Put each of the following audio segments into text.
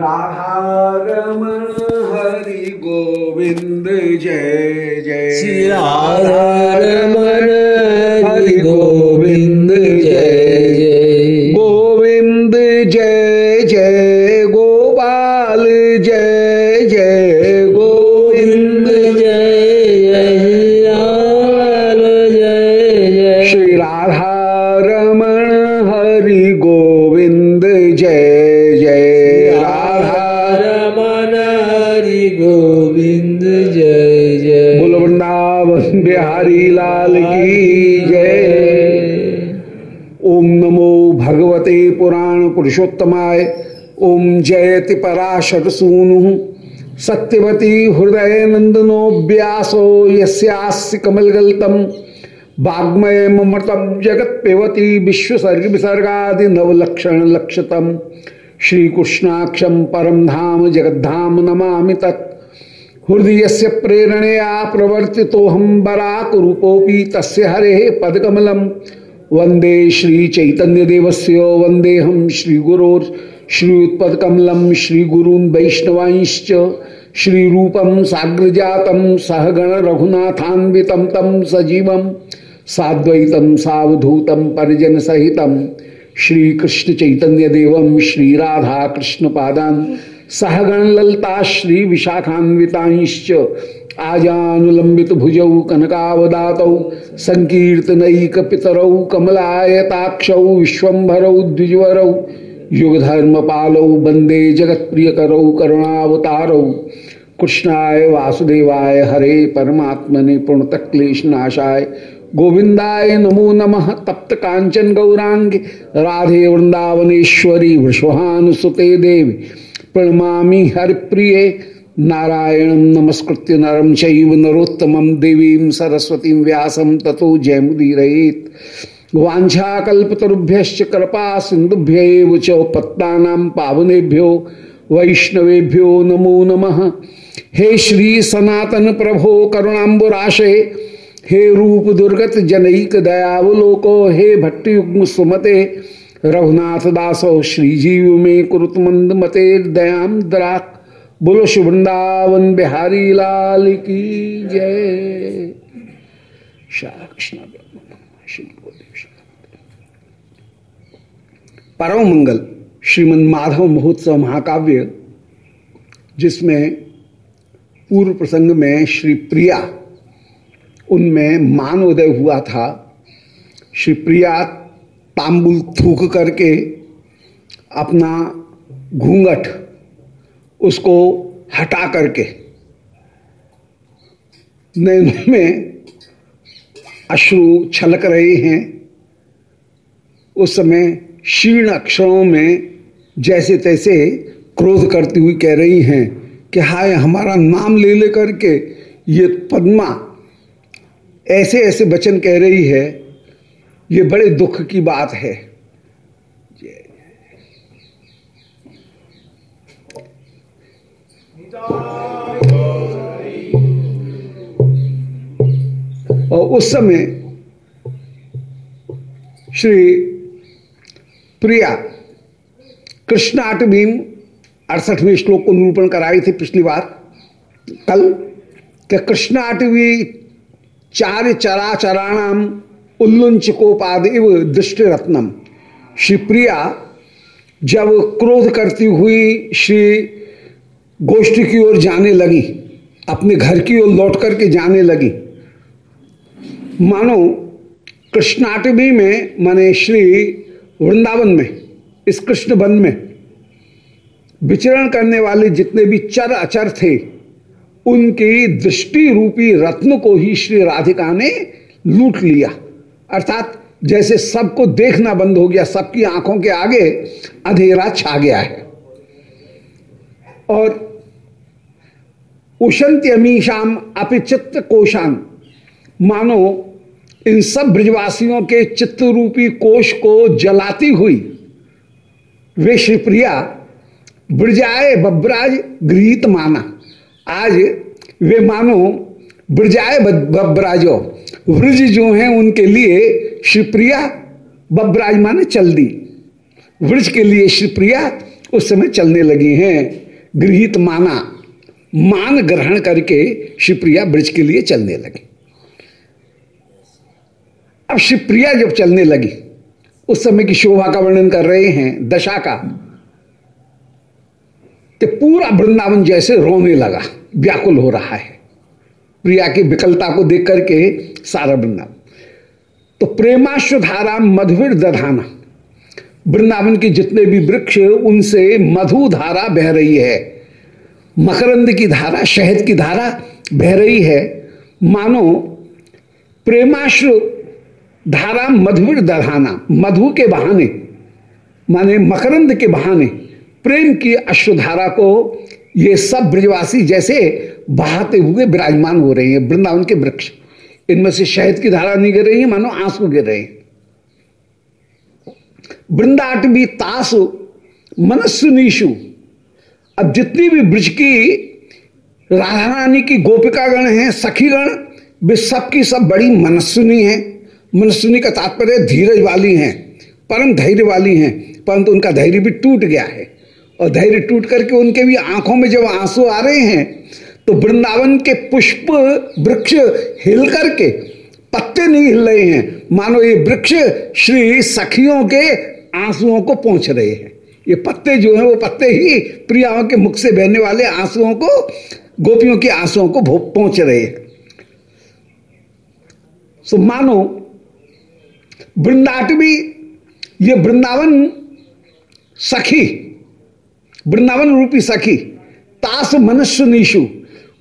राधारमण हरि गोविंद जय जय। श्री राधारमण पुरुषोत्तमाय। ओम जयति पराशर सूनु सत्यवती हृदय नंदनो व्यासो यस्यास्य कमलगल्तम वाग्मय ममृतम जगत पेवती विश्वसर्ग विसर्गा नवलक्षण लक्षतम। परम धाम जगद्धाम नमा तत्। हृदय से प्रेरणया प्रवर्तितो हम बराक रूपोपी तस्य हरे पदकमलम। वंदे श्री चैतन्य देवस्य वंदे हम श्री गुरोर श्रीयुत्पकमलम श्री गुरून वैष्णवांश्च श्री रूपम साग्र जातम सहगण रघुनाथान्वितम तम सजीवम साद्वैतम सावधूतम परिजन सहितम श्री कृष्ण चैतन्य देवम श्री राधा कृष्ण सहगण ललता श्री आजानुलंबित भुजौ कनकावदातौ संकीर्तनैक पितरौ कमलायताक्षौ, विश्वम्भरौ, द्विजवरौ युगधर्म पालौ वंदे जगत करुणावतारौ। कृष्णाय वासुदेवाय हरे परमात्मने पूर्णतक्लेश नाशाय गोविंदाय नमो नमः तप्त कांचन गौरांग। राधे वृंदावनेश्वरी वृषभानुसुते देवी। प्रणमामि हरिप्रिये। नारायणं नमस्कृत्य नरं चैव नरोत्तमं देवीं सरस्वतीं व्यासं ततो जयमुदीरयेत्। वाञ्छाकल्पतरुभ्यश्च कृपा सिंधुभ्य च पत्तानां पावनेभ्यो वैष्णवेभ्यो नमो नमः। हे श्री सनातन प्रभो करुणाम्बुराशे, हे रूप दुर्गत जनैक दयावलोको, हे भट्टयुग्म सुमते रघुनाथ दासो श्रीजीव में कुरुत मंद मते दयाम द्राक। बोलो शुभृंदावन बिहारी लाल की जय। कृष्ण परम मंगल श्रीमद माधव महोत्सव महाकाव्य, जिसमें पूर्व प्रसंग में श्री प्रिया, उनमें मान उदय हुआ था। श्री प्रिया तांबुल थूक करके अपना घूंघट उसको हटा करके नैनों में अश्रु छलक रहे हैं। उस समय शीर्ण अक्षरों में जैसे तैसे क्रोध करती हुई कह रही हैं कि हाय, हमारा नाम ले ले करके ये पद्मा ऐसे ऐसे वचन कह रही है, ये बड़े दुख की बात है। और उस समय श्री प्रिया कृष्णाटवीं अड़सठवें श्लोक को निरूपण कराई थी पिछली बार। कल कि कृष्णाटवी चार चराचराणाम उल्लुंच कोपाद इव दृष्टि रत्नम श्री प्रिया जब क्रोध करती हुई श्री गोष्ठी की ओर जाने लगी, अपने घर की ओर लौट करके जाने लगी। मानो कृष्णाटवी में, माने श्री वृंदावन में, इस कृष्ण वन में, विचरण करने वाले जितने भी चर अचर थे, उनकी दृष्टि रूपी रत्न को ही श्री राधिका ने लूट लिया। अर्थात, जैसे सबको देखना बंद हो गया, सबकी आँखों के आगे अंधेरा छा गया है। और उशंत्यमीशाम अपिचित्त कोशान। मानो, इन सब ब्रजवासियों के चित्त रूपी कोश को जलाती हुई, वे श्रीप्रिया ब्रजाए बब्राज गृहित माना। आज वे मानो, ब्रजाए बब्राजो, व्रज जो हैं उनके लिए श्रीप्रिया बब्राज माने चल दी व्रज के लिए श्रीप्रिया उस समय चलने लगी हैं। गृहित माना, मान ग्रहण करके शिवप्रिया ब्रज के लिए चलने लगी। अब शिवप्रिया जब चलने लगी, उस समय की शोभा का वर्णन कर रहे हैं, दशा का तो पूरा वृंदावन जैसे रोने लगा, व्याकुल हो रहा है। प्रिया की विकलता को देख करके सारा वृंदावन। तो प्रेमाश्वधारा मधुर दधाना वृंदावन के जितने भी वृक्ष उनसे मधु धारा बह रही है। मकरंद की धारा, शहद की धारा बह रही है। मानो, प्रेमाश्रु धारा मधुर दधाना मधु के बहाने, माने मकरंद के बहाने, प्रेम की अश्वधारा को ये सब ब्रजवासी जैसे बहाते हुए विराजमान हो रहे हैं, वृंदावन के वृक्ष। इनमें से शहद की धारा नहीं गिर रही है, मानो आँसू गिर रहे हैं। वृंदाटवी तास मनस्विनीशु अब जितनी भी ब्रज की राधा रानी की गोपिकागण हैं, सखीगण, वे सब की सब बड़ी मनस्विनी है। मनस्विनी का तात्पर्य धीरज वाली हैं, परम धैर्य वाली हैं, परंतु उनका धैर्य भी टूट गया है। और धैर्य टूट करके उनके भी आँखों में जब आँसू आ रहे हैं तो वृंदावन के पुष्प वृक्ष हिल करके पत्ते नहीं हिल रहे हैं। मानो ये वृक्ष श्री सखियों के आंसुओं को पहुँच रहे हैं। ये पत्ते जो है, वो पत्ते ही प्रियाओं के मुख से बहने वाले आंसुओं को, गोपियों के आंसुओं को पहुँच रहे हैं। सो मानो, वृंदाटवी, ये वृंदावन सखी, वृंदावन रूपी सखी, तास मनुष्यनीशु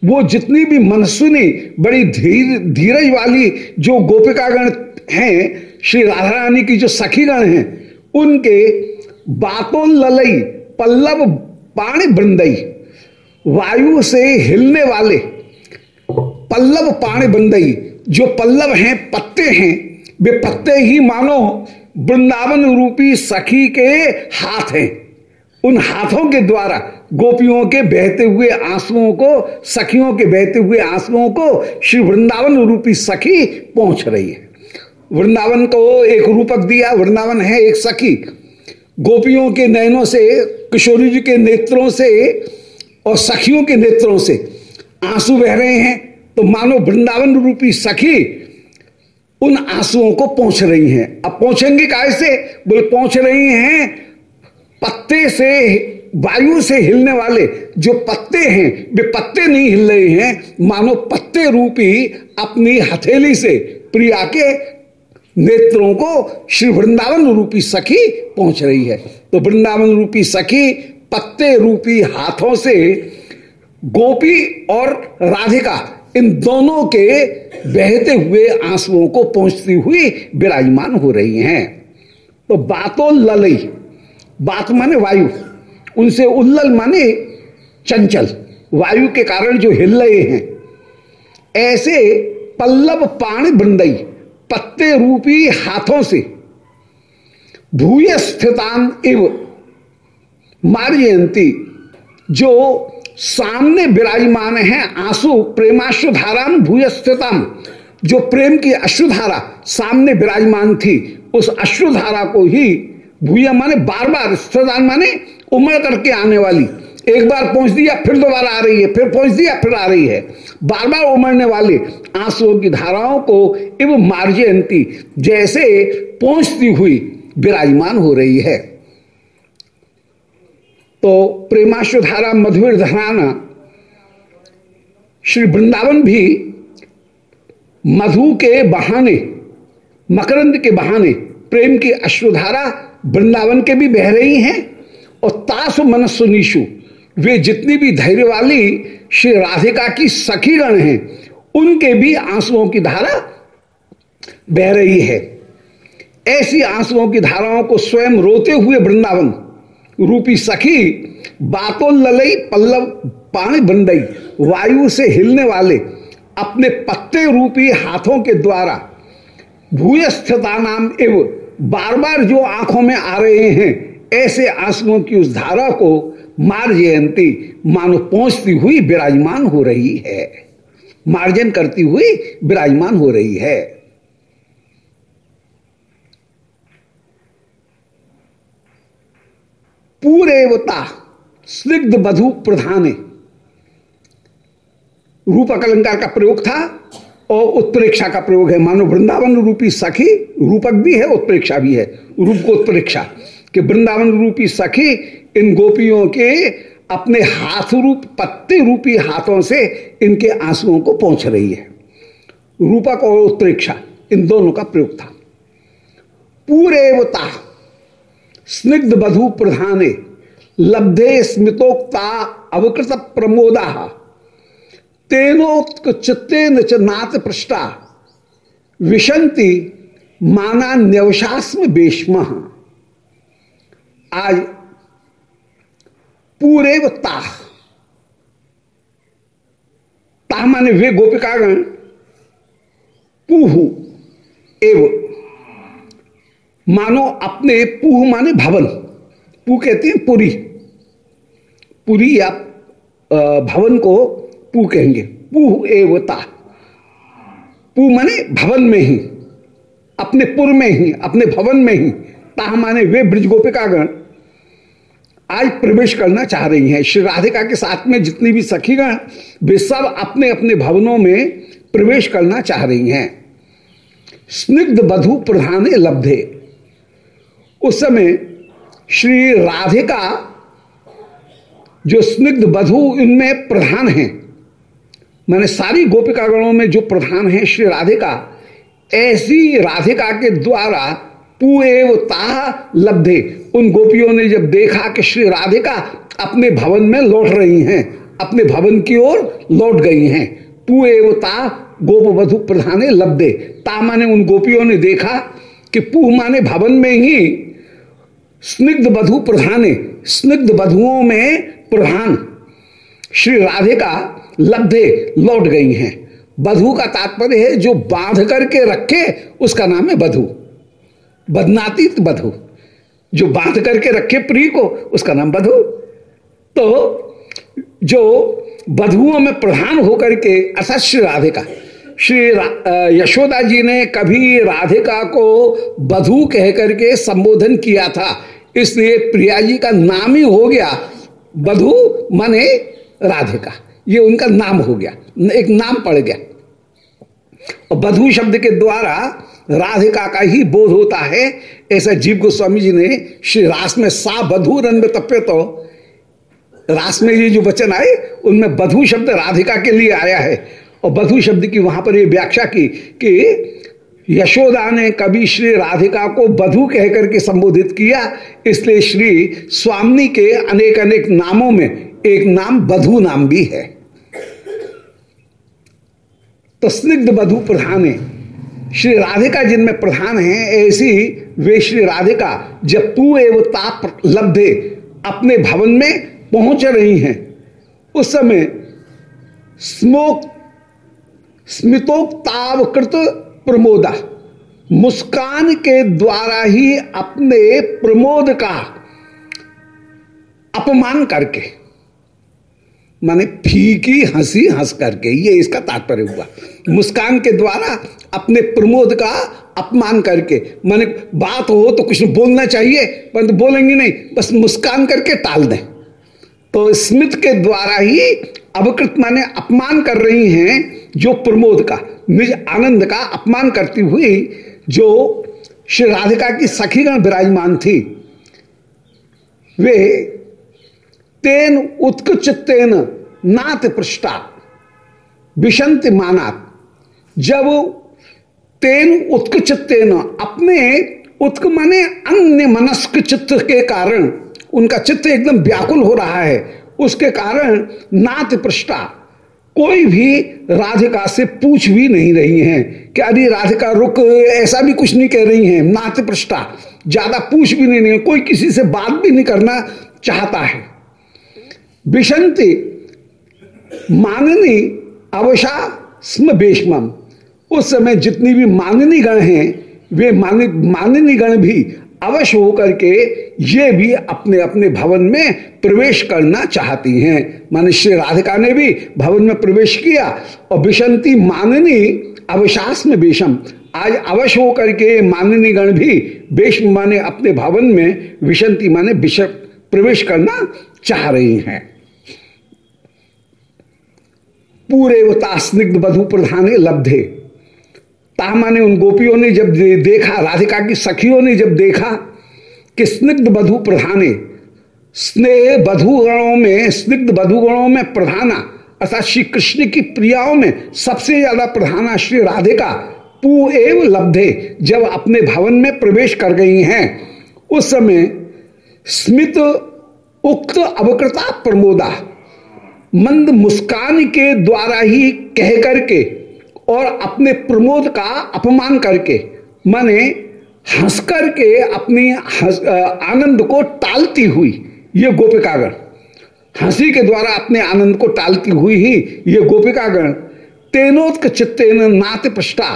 वो जितनी भी मनस्विनी बड़ी धीर, धीरज वाली जो गोपिकागण हैं, श्री राधा रानी की जो सखीगण हैं, उनके बातों ललई, पल्लव पाणी बृंदई, वायु से हिलने वाले पल्लव पाणी बृंदई, जो पल्लव हैं, पत्ते हैं, वे पत्ते ही मानो वृंदावन रूपी सखी के हाथ हैं। उन हाथों के द्वारा, गोपियों के बहते हुए आंसुओं को, सखियों के बहते हुए आंसुओं को श्री वृंदावन रूपी सखी पहुँच रही है। वृंदावन को एक रूपक दिया, वृंदावन है एक सखी। गोपियों के नयनों से, किशोरी जी के नेत्रों से और सखियों के नेत्रों से आँसू बह रहे हैं। तो मानो वृंदावन रूपी सखी उन आंसुओं को पहुँच रही हैं। अब पहुँचेंगे कैसे बोले, पहुँच रही हैं पत्ते से, वायु से हिलने वाले जो पत्ते हैं, वे पत्ते नहीं हिल रहे हैं। मानो पत्ते रूपी अपनी हथेली से प्रिया के नेत्रों को श्री वृंदावन रूपी सखी पहुँच रही है। तो वृंदावन रूपी सखी पत्ते रूपी हाथों से गोपी और राधिका, इन दोनों के बहते हुए आंसुओं को पहुँचती हुई विराजमान हो रही हैं। तो बातों ललई। बात माने वायु। उनसे उल्लल माने चंचल। वायु के कारण जो हिल रहे हैं। ऐसे पल्लव पाण बृंदई, पत्ते रूपी हाथों से। भूय स्थितान इव। मार्यंती जो सामने विराजमान है आँसू प्रेमाश्रुधाराम भूय स्थितम। जो प्रेम की अश्रुधारा सामने विराजमान थी, उस अश्रुधारा को ही भूया माने बार बार स्थितान माने उमड़ करके आने वाली। एक बार पहुँच दिया, फिर दोबारा आ रही है, फिर पहुँच दिया, फिर आ रही है। बार बार उमड़ने वाले आंसुओं की धाराओं को एवं मार्जयंती जैसे पहुँचती हुई विराजमान हो रही है। तो प्रेमाश्वधारा मधुर धराना, श्री वृंदावन भी मधु के बहाने, मकरंद के बहाने, प्रेम की अश्वधारा वृंदावन के भी बह रही हैं और तास मनस्वनीशु वे जितनी भी धैर्य वाली श्री राधिका की सखीगण हैं, उनके भी आंसुओं की धारा बह रही है। ऐसी आंसुओं की धाराओं को स्वयं रोते हुए वृंदावन, रूपी सखी बातों ललई पल्लव पानी बंदई वायु से हिलने वाले अपने पत्ते रूपी हाथों के द्वारा भूयस्थता नाम एवं बार बार जो आँखों में आ रहे हैं, ऐसे आंसुओं की उस धारा को मार जयंती मानो पहुँचती हुई विराजमान हो रही है। मार्जन करती हुई विराजमान हो रही है। पूरेवता स्निग्ध बधु प्रधान, रूपक अलंकार का प्रयोग था। और उत्प्रेक्षा का प्रयोग है। मानो वृंदावन रूपी सखी रूपक भी है, उत्प्रेक्षा भी है। रूप को उत्प्रेक्षा कि वृंदावन रूपी सखी इन गोपियों के अपने हाथ रूप पत्ते रूपी हाथों से इनके आंसुओं को पहुँच रही है। रूपक और उत्प्रेक्षा, इन दोनों का प्रयोग था। पूरेवता, स्निग्ध बधु प्रधाने, लब्धे स्मितोक्ता अवकृत प्रमोदा। तेनोत्क चित्तेन च नाथ पृष्ठा विशंति माना न्यवशास्म बेशम आज पूरे ताह। ताह माने वे गोपिकागण, पूहु एव। मानो अपने पूह माने भवन। पू कहते हैं पुरी। पुरी या भवन को पू कहेंगे। पूह एवता पू माने भवन में ही, अपने पुर में ही, अपने भवन में ही। ताह माने वे ब्रज गोपिकागण। आज प्रवेश करना चाह रही हैं। श्री राधिका के साथ में जितनी भी सखीगण, वे सब अपने अपने भवनों में प्रवेश करना चाह रही हैं। स्निग्ध बधु प्रधान लब्धे। उस समय श्री राधिका, जो स्निग्ध बधु इनमें प्रधान हैं मैंने सारी गोपिकागणों में जो प्रधान है श्री राधिका, ऐसी राधिका के द्वारा पुएवता लब्धे। उन गोपियों ने जब देखा कि श्री राधिका अपने भवन में लौट रही हैं, अपने भवन की ओर लौट गई हैं पुएवता गोप वधु प्रधान लब्धे। ता माने उन गोपियों ने देखा कि पुह माने भवन में ही स्निग्ध बधु प्रधान, स्निग्ध बधुओं में प्रधान। श्री राधिका लब्धे लौट गई हैं। बधु का तात्पर्य है, जो बाँध करके रखे, उसका नाम है बधु। बदनातीत बधु। जो बाँध करके रखे प्रिय को, उसका नाम बधु। तो जो बधुओं में प्रधान होकर के अर्थात श्री राधिका श्री यशोदा जी ने कभी राधिका को बधु कह करके संबोधन किया था, इसलिए प्रिया जी का नाम ही हो गया बधु माने राधिका। ये उनका नाम हो गया, एक नाम पड़ गया। और बधु शब्द के द्वारा राधिका का ही बोध होता है, ऐसा जीव गोस्वामी जी ने श्री रास में सा बधु रन में तप्य तो रास में ये जो वचन आए, उनमें बधु शब्द राधिका के लिए आया है। और बधु शब्द की वहाँ पर ये व्याख्या की कि यशोदा ने कभी श्री राधिका को बधु कहकर के संबोधित किया, इसलिए श्री स्वामी के अनेक अनेक नामों में एक नाम बधु नाम भी है। तो स्निग्ध बधु प्रधान है। श्री राधिका जिनमें प्रधान हैं, ऐसी वे श्री राधिका जब तू एव ताप लब्धे अपने भवन में पहुँच रही हैं। उस समय स्मोक, स्मितोक्तावकृत प्रमोदा, मुस्कान के द्वारा ही अपने प्रमोद का अपमान करके माने फीकी, हँसी, हंस करके, ये इसका तात्पर्य हुआ। मुस्कान के द्वारा अपने प्रमोद का अपमान करके, माने बात हो तो कुछ बोलना चाहिए, परंतु तो बोलेंगे नहीं, बस मुस्कान करके टाल दें। तो स्मित के द्वारा ही अवकृत माने अपमान कर रही हैं जो प्रमोद का, निज आनंद का अपमान करती हुई, जो श्री राधिका की सखीगण विराजमान थी। वे तेन उत्कृचित्तेन नात पृष्ठा विशंत मानात। जब तेन उत्कृचित्तेन अपने उत्क माने अन्य मनस्क चित्त के कारण उनका चित्त एकदम व्याकुल हो रहा है उसके कारण नाथ पृष्ठा कोई भी राधिका से पूछ भी नहीं रही हैं कि अरे राधिका रुक ऐसा भी कुछ नहीं कह रही हैं नात पृष्ठा ज़्यादा पूछ भी नहीं, नहीं कोई किसी से बात भी नहीं करना चाहता है। विशंति माननी अवशा स्म बेशमम। उस समय जितनी भी माननी गण हैं, वे माननी गण भी अवश्य होकर के ये भी अपने अपने भवन में प्रवेश करना चाहती हैं। मान श्री राधिका ने भी भवन में प्रवेश किया और विशंति माननी अवशास में बेशम। आज अवश्य होकर के माननी गण भी बेश माने अपने भवन में विशंति माने विष प्रवेश करना चाह रही हैं। पूरे वता स्निग्ध बधु प्रधाने लब्धे ता माने उन गोपियों ने जब देखा, राधिका की सखियों ने जब देखा कि स्निग्ध बधु प्रधाने स्नेह बधु गणों में, स्निग्ध बधुगणों में प्रधाना अर्थात श्री कृष्ण की प्रियाओं में सबसे ज़्यादा प्रधाना श्री राधिका। पू एव लब्धे जब अपने भवन में प्रवेश कर गई हैं। उस समय स्मित उक्त अवकृता प्रमोदा मंद मुस्कान के द्वारा ही कह करके और अपने प्रमोद का अपमान करके, माने हंस करके अपनी आनंद को टालती हुई ये गोपिकागण। हँसी के द्वारा अपने आनंद को टालती हुई ही ये गोपिकागण तेनोत्क चित्तेन नात पृष्ठा,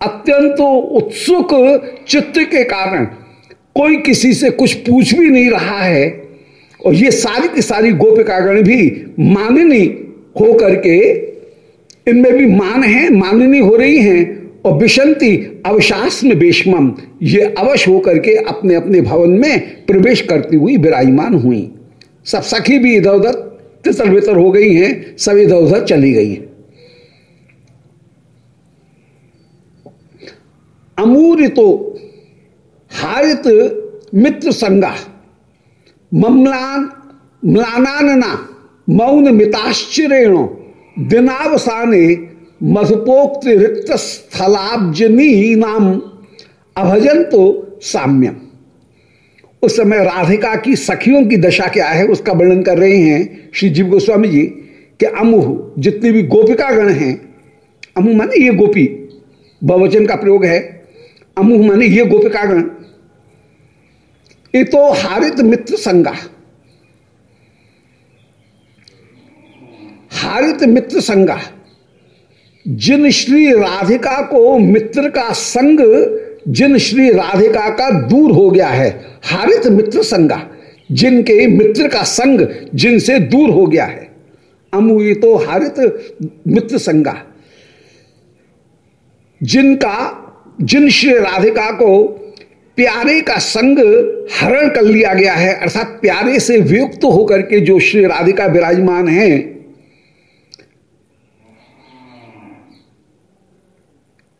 अत्यंत उत्सुक चित्त के कारण कोई किसी से कुछ पूछ भी नहीं रहा है। और ये सारी की सारी गोपिकागण भी माननी हो करके इनमें भी मान है, माननी हो रही हैं और विशंति अवशास में बेशमम, ये अवश्य होकर के अपने अपने भवन में प्रवेश करती हुई विराजमान हुई। सब सखी भी इधर उधर तितर बितर हो गई हैं, सब इधर उधर चली गई हैं। अमूरितो हारित मित्र संगा ममलान म्लाना मौन मिताश्चरेण दिनावसाने मधुपोक्त रिक्त स्थलाब्जनी नाम अभजन तो साम्यम। उस समय राधिका की सखियों की दशा क्या है, उसका वर्णन कर रहे हैं श्री जीव गोस्वामी जी, कि अमुह, जितनी भी गोपिका गण हैं, अमुह माने ये गोपी, बहुवचन का प्रयोग है, अमुह माने ये गोपिका गण ये तो हारित मित्र संगा। हारित मित्र संगा। जिन श्री राधिका को मित्र का संग, जिन श्री राधिका का दूर हो गया है, हारित मित्र संगा। जिनके मित्र का संग, जिनसे दूर हो गया है अमुई तो हारित मित्र संगा। जिनका, जिन श्री राधिका को प्यारे का संग हरण कर लिया गया है, अर्थात प्यारे से वियुक्त होकर के जो श्री राधिका विराजमान है,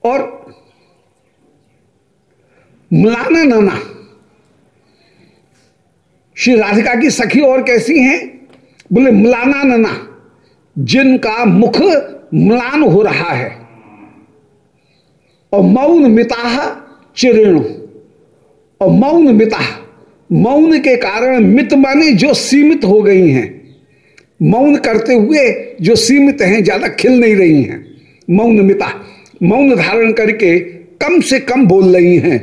और मलाना नाना, श्री राधिका की सखी और कैसी हैं? बोले, मलाना नना, जिनका मुख मलान हो रहा है, और मौन मिताह चिरेणु। और मौन मिता। मौन के कारण मित माने जो सीमित हो गई हैं। मौन करते हुए जो सीमित हैं, ज़्यादा खिल नहीं रही हैं। मौन मिता। मौन धारण करके कम से कम बोल रही हैं।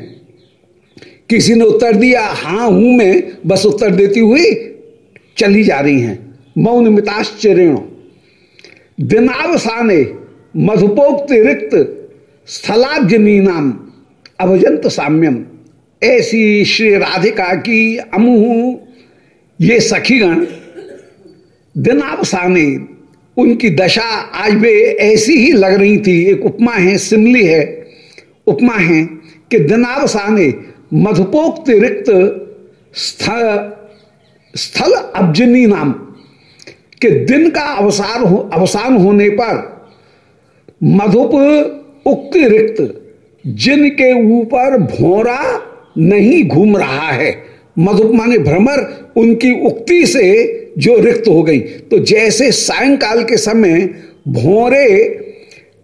किसी ने उत्तर दिया, हाँ, हूँ मैं। बस उत्तर देती हुई चली जा रही हैं। मौन मिताश्चर्य दिनावसाने मधुपोक्त रिक्त स्थलाब्जनी नाम अभजंत साम्यम। ऐसी श्री राधिका की अमुह ये सखीगण दिनावसाने उनकी दशा आज वे ऐसी ही लग रही थी। एक उपमा है, सिमली है। उपमा है कि दिनावसाने मधुपोक्त रिक्त स्थल स्थल अब्जनी नाम के दिन का अवसार हो अवसान होने पर मधुप उक्त रिक्त जिनके ऊपर भोरा नहीं घूम रहा है। मधुप माने भ्रमर उनकी उक्ति से जो रिक्त हो गई। तो जैसे सायंकाल के समय भोरे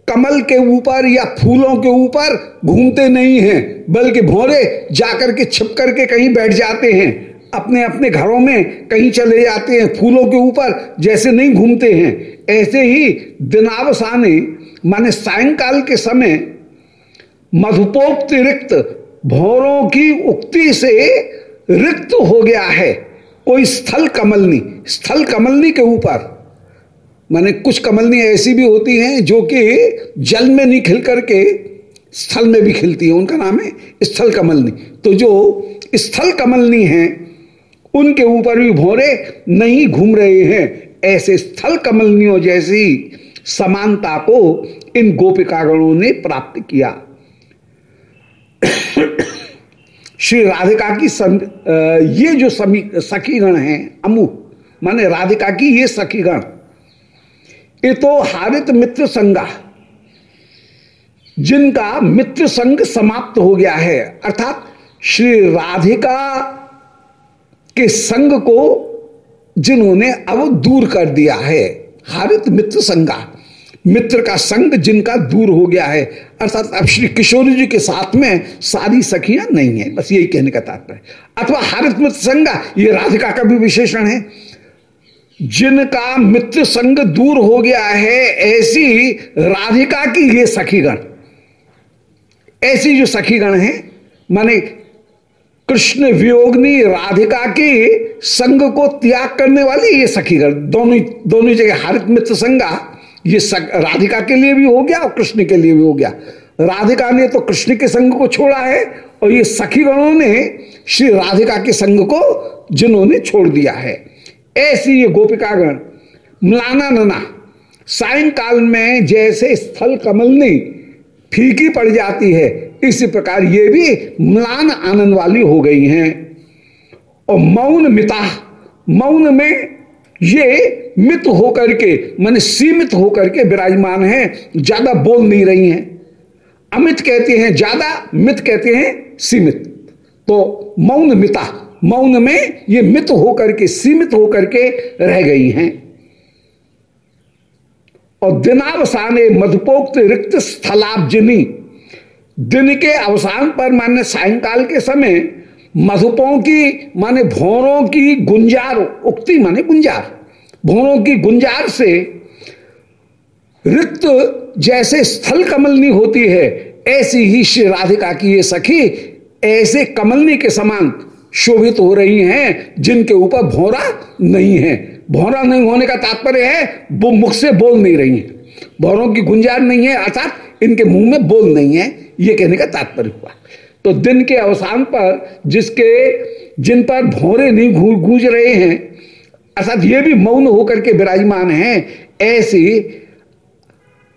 कमल के ऊपर या फूलों के ऊपर घूमते नहीं हैं, बल्कि भोरे जाकर के छिप करके कहीं बैठ जाते हैं। अपने अपने घरों में कहीं चले जाते हैं, फूलों के ऊपर जैसे नहीं घूमते हैं। ऐसे ही दिनावसाने, माने सायंकाल के समय मधुपोक्त रिक्त भौरों की उक्ति से रिक्त हो गया है। कोई स्थल कमलनी स्थल कमलनी के ऊपर। माने कुछ कमलनी ऐसी भी होती हैं जो कि जल में नहीं खिल करके स्थल में भी खिलती है। उनका नाम है स्थल कमलनी। तो जो स्थल कमलनी है, उनके ऊपर भी भोरे नहीं घूम रहे हैं। ऐसे स्थल कमलनियों जैसी समानता को इन गोपिकागणों ने प्राप्त किया। श्री राधिका की सम, ये जो समी सखीगण हैं अमु माने राधिका की ये सखीगण ये तो हारित मित्र संगा जिनका मित्र संग समाप्त हो गया है। अर्थात श्री राधिका के संग को जिन्होंने अब दूर कर दिया है हारित मित्र संगा। मित्र का संग जिनका दूर हो गया है, अर्थात अब श्री किशोर जी के साथ में सारी सखियाँ नहीं है, बस यही कहने का तात्पर्य अथवा हरित मित्र संगा, ये राधिका का भी विशेषण है। जिनका मित्र संग दूर हो गया है, ऐसी राधिका की ये सखीगण, ऐसी जो सखीगण है, माने कृष्ण वियोगनी राधिका के संग को त्याग करने वाली ये सखीगण, दोनों दोनों जगह हरित मित्र संगा ये राधिका के लिए भी हो गया और कृष्ण के लिए भी हो गया। राधिका ने तो कृष्ण के संग को छोड़ा है और ये सखीगणों ने श्री राधिका के संग को जिन्होंने छोड़ दिया है। ऐसी ये गोपिकागण मलाना नना, सायंकाल में जैसे स्थल कमलनी फीकी पड़ जाती है, इसी प्रकार ये भी म्लान आनंद वाली हो गई हैं। और मौन मिता, मौन में ये मित होकर के, मान सीमित होकर के विराजमान है, ज़्यादा बोल नहीं रही हैं। अमित कहते हैं ज़्यादा, मित कहते हैं सीमित। तो मौन मिता, मौन में ये मित होकर के, सीमित होकर के रह गई हैं। और दिनावसाने मधुपोक्त रिक्त स्थलाब्जनी, दिन के अवसान पर माने सायंकाल के समय, मधुपों की, माने भौरों की गुंजार, उक्ति माने गुंजार। भौरों की गुंजार से रिक्त जैसे स्थल कमलनी होती है, ऐसी ही श्री राधिका की ये सखी, ऐसे कमलनी के समान शोभित हो रही हैं, जिनके ऊपर भौरा नहीं है। भौरा नहीं होने का तात्पर्य है, वो मुख से बोल नहीं रही है। भौरों की गुंजार नहीं है, अर्थात इनके मुँह में बोल नहीं है, ये कहने का तात्पर्य हुआ। तो दिन के अवसान पर जिसके, जिन पर भौरे नहीं गूंज रहे हैं अर्थात ये भी मौन होकर के विराजमान हैं, ऐसी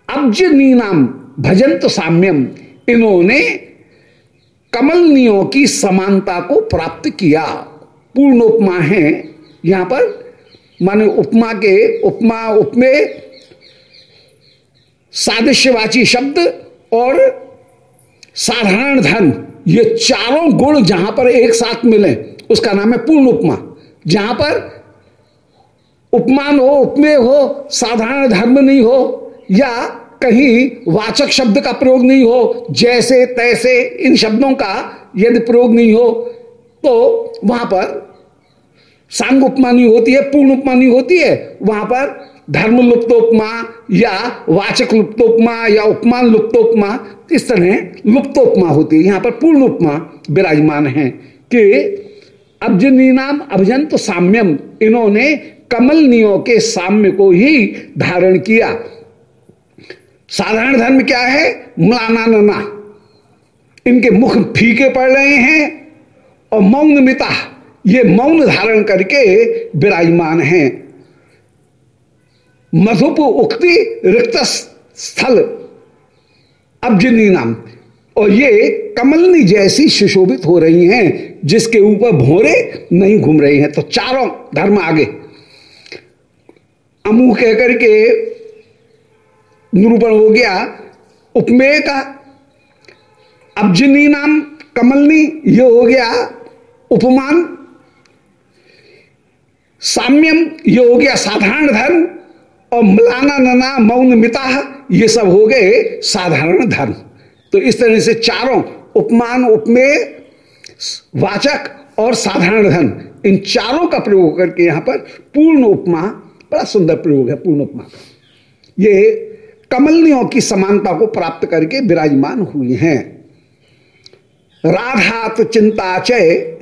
अब्जनी नाम भजंत साम्यम, इन्होंने कमलनियों की समानता को प्राप्त किया। पूर्ण उपमा है यहाँ पर, माने उपमा के, उपमा, उपमे, सादृश्यवाची शब्द और साधारण धन, ये चारों गुण जहाँ पर एक साथ मिले, उसका नाम है पूर्ण उपमा जहाँ पर उपमान हो, उपमेय हो, साधारण धर्म नहीं हो, या कहीं वाचक शब्द का प्रयोग नहीं हो, जैसे, तैसे, इन शब्दों का यदि प्रयोग नहीं हो तो वहाँ पर सांग उपमानी होती है पूर्ण उपमानी होती है। वहाँ पर धर्म लुप्तोपमा या वाचक लुप्तोपमा या उपमान लुप्तोपमा इस तरह लुप्तोपमा होती है। यहाँ पर पूर्ण उपमा विराजमान है कि अब्जनी नाम अभिजंत साम्यम, इन्होंने कमलनियों के साम्य को ही धारण किया। साधारण धर्म क्या है? मलाना नना इनके मुख फीके पड़ रहे हैं और मौन मिता ये मौन धारण करके विराजमान हैं। मधुप उक्ति रिक्त स्थल, अब्जनी नाम। और ये कमलनी जैसी सुशोभित हो रही हैं, जिसके ऊपर भोरे नहीं घूम रही हैं। तो चारों धर्म आगे। अमू कहकर के निरूपण हो गया उपमेय का। अब्जनी नाम कमलनी, ये हो गया उपमान। साम्यम, ये हो गया साधारण धर्म। और मलाना नना, मौन मिता ये सब हो गए साधारण धर्म। तो इस तरह से चारों उपमान, उपमेय, वाचक और साधारण धर्म, इन चारों का प्रयोग करके यहाँ पर पूर्ण उपमा बड़ा सुंदर प्रयोग है पूर्ण उपमा ये कमलनियों की समानता को प्राप्त करके विराजमान हुई हैं। राधात चिंता चय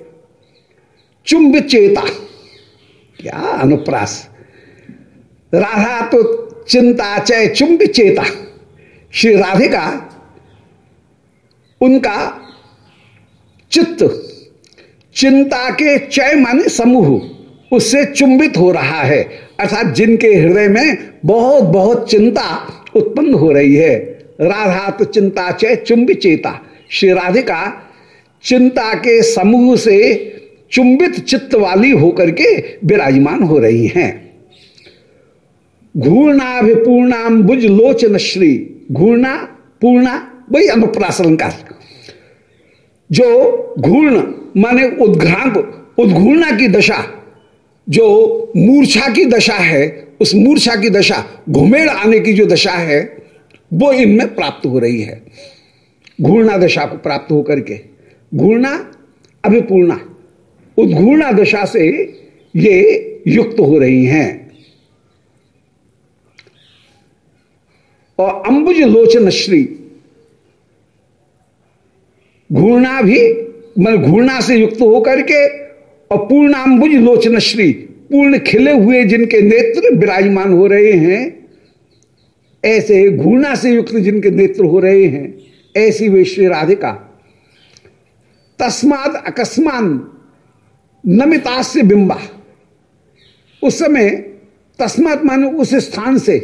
चुंब चेता क्या अनुप्रास। राधा तो चिंता चय चुंब चेता श्री राधिका उनका चित्त, चिंता के चय माने समूह उससे चुंबित हो रहा है। अर्थात जिनके हृदय में बहुत बहुत चिंता उत्पन्न हो रही है। राधा तो चिंता चय चुंबित चेता। श्री राधिका चिंता के समूह से चुंबित चित्त वाली होकर के विराजमान हो रही हैं। घूर्णाभिपूर्णाम बुज लोचन श्री। घूर्णा, पूर्णा, वही अनुप्रास अलंकार जो घूर्ण, माने उद्घ्रांत उद्घूर्णा की दशा जो मूर्छा की दशा है, उस मूर्छा की दशा, घुमेड़ आने की जो दशा है, वो इनमें प्राप्त हो रही है। घूर्णा दशा को प्राप्त होकर के। घूर्णा अभिपूर्णा। उद्घूर्णा दशा से ये युक्त हो रही हैं। और अंबुज लोचन श्री। घूर्णा भी मन घूर्णा से युक्त होकर के और पूर्णाम्बुज लोचन श्री पूर्ण खिले हुए जिनके नेत्र विराजमान हो रहे हैं, ऐसे घूर्णा से युक्त जिनके नेत्र हो रहे हैं, ऐसी वे श्री राधिका। तस्माद अकस्मान नमितास्य बिंबा। उस समय तस्मात माने उस स्थान से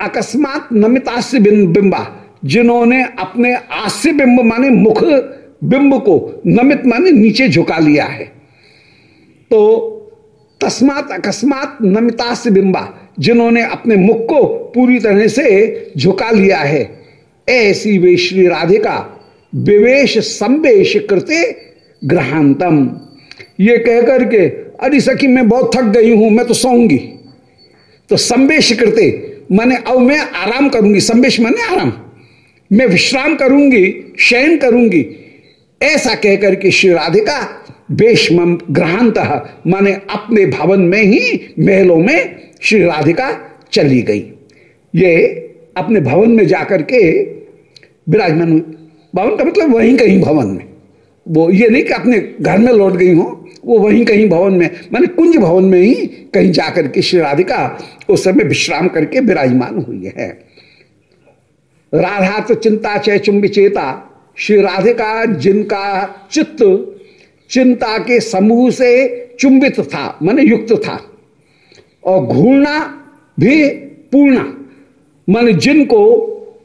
अकस्मात नमितास्य बिंबा, जिन्होंने अपने आस्य बिंब माने मुख बिंब को नमित माने नीचे झुका लिया है। तो तस्मात अकस्मात नमितास्य बिंबा। जिन्होंने अपने मुख को पूरी तरह से झुका लिया है। ऐसी वे श्री राधिका, विवेश संवेश करते ग्रहांतम। ये कहकर के, अरे सखी, मैं बहुत थक गई हूँ, मैं तो सोऊँगी। तो संवेश करते माने, अब मैं आराम करूँगी, संवेश माने आराम। मैं विश्राम करूँगी, शयन करूँगी। ऐसा कहकर के श्री राधिका बेशम ग्रहांत, माने अपने भवन में ही महलों में श्री राधिका चली गई। ये अपने भवन में जाकर के विराजमान भवन का मतलब वहीं कहीं भवन में। वो ये नहीं कि अपने घर में लौट गई हो, वो वहीं कहीं भवन में, माने कुंज भवन में ही कहीं जाकर के श्री राधिका उस समय विश्राम करके विराजमान हुई है। राधा तो चिंता चय चुंबी चेता श्री राधिका जिनका चित्त चिंता के समूह से चुंबित था, माने युक्त था। और घूर्णा भी पूर्णा, मान जिनको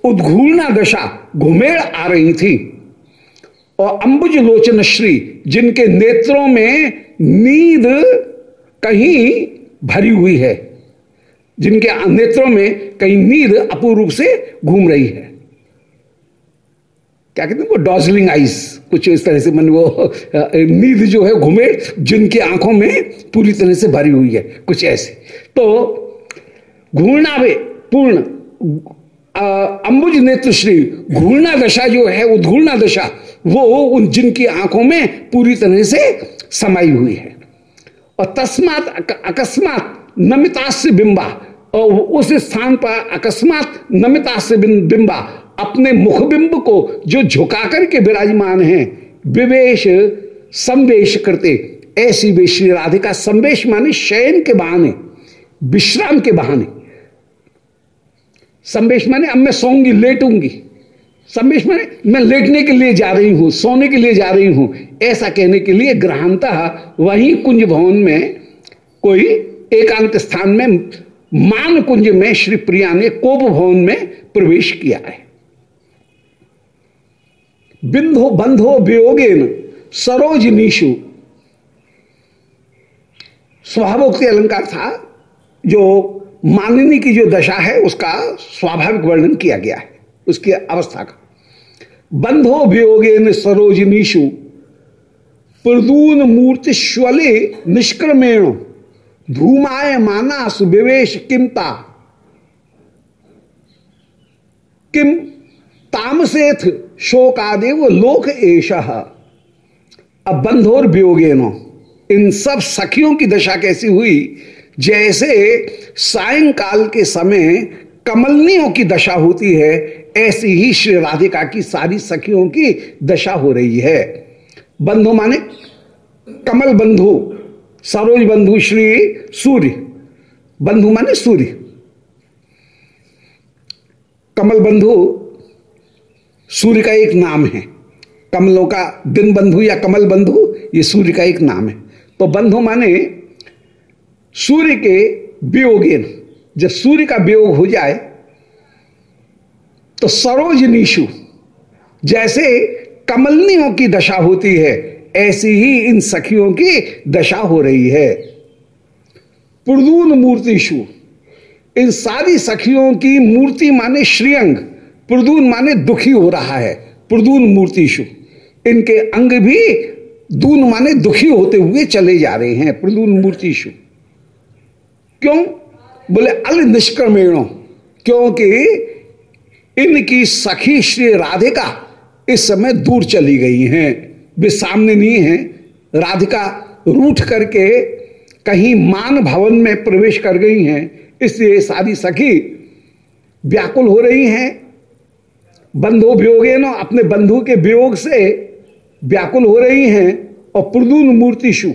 उद्घूर्णा दशा, घुमेड़ आ रही थी। और अंबुज लोचन श्री, जिनके नेत्रों में नींद कहीं भरी हुई है, जिनके नेत्रों में कहीं नींद अपूर्व से घूम रही है। क्या कहते हैं वो डॉजलिंग आइस कुछ इस तरह से, मन वो नींद जो है घूमे, जिनकी आँखों में पूरी तरह से भरी हुई है, कुछ ऐसे। तो घूर्णा वे पूर्ण अंबुज नेत्र श्री घूर्णा दशा जो है उद्घूर्णा दशा वो उन जिनकी आँखों में पूरी तरह से समाई हुई है। और तस्मात अकस्मात नमितास्य बिंबा और उस स्थान पर अकस्मात नमितास्य बिंबा अपने मुखबिंब को जो झुका करके विराजमान हैं, विवेश संवेश करते। ऐसी वे श्री राधिका संवेश माने शयन के बहाने, विश्राम के बहाने। संवेश माने अब मैं सोऊँगी, लेटूँगी। संवेश माने मैं लेटने के लिए जा रही हूँ, सोने के लिए जा रही हूँ। ऐसा कहने के लिए ग्रहांता वहीं कुंज भवन में, कोई एकांत स्थान में, मान कुंज में श्री प्रिया ने कोप भवन में प्रवेश किया है। बिंधो बंधो वियोगेन सरोज नीशु स्वभावोक्ति अलंकार था, जो मालिनी की जो दशा है, उसका स्वाभाविक वर्णन किया गया है, उसकी अवस्था का। बंधो वियोगेन सरोज नीशु प्रदून मूर्ति श्वले निष्क्रमेण धूमाय माना सुविवेश किमता। किम तामसेथ शोकादेव लोक एश अब बंधोर वियोगे नो इन सब सखियों की दशा कैसी हुई? जैसे सायंकाल के समय कमलनियों की दशा होती है, ऐसी ही श्री राधिका की सारी सखियों की दशा हो रही है। बंधु माने कमल बंधु, सरोज बंधु श्री सूर्य। बंधु माने सूर्य। कमल बंधु सूर्य का एक नाम है। कमलों का दिन बंधु या कमल बंधु, ये सूर्य का एक नाम है। तो बंधु माने सूर्य के वियोगेन। जब सूर्य का वियोग हो जाए तो सरोजनीशु जैसे कमलनियों की दशा होती है, ऐसी ही इन सखियों की दशा हो रही है। पुरदून मूर्तिशु, इन सारी सखियों की मूर्ति माने श्रीअंग। पुरदून माने दुखी हो रहा है, पुरदून मूर्तिशु इनके अंग भी दून माने दुखी होते हुए चले जा रहे हैं, प्रदून मूर्तिशु क्यों? बोले, अल निष्क्रमेणों, क्योंकि इनकी सखी श्री राधिका इस समय दूर चली गई हैं। वे सामने नहीं है। राधिका रूठ करके कहीं मान भवन में प्रवेश कर गई हैं। इसलिए सारी सखी व्याकुल हो रही हैं। बंधु वियोगे न अपने बंधु के वियोग से व्याकुल हो रही हैं और प्रदून मूर्तिशु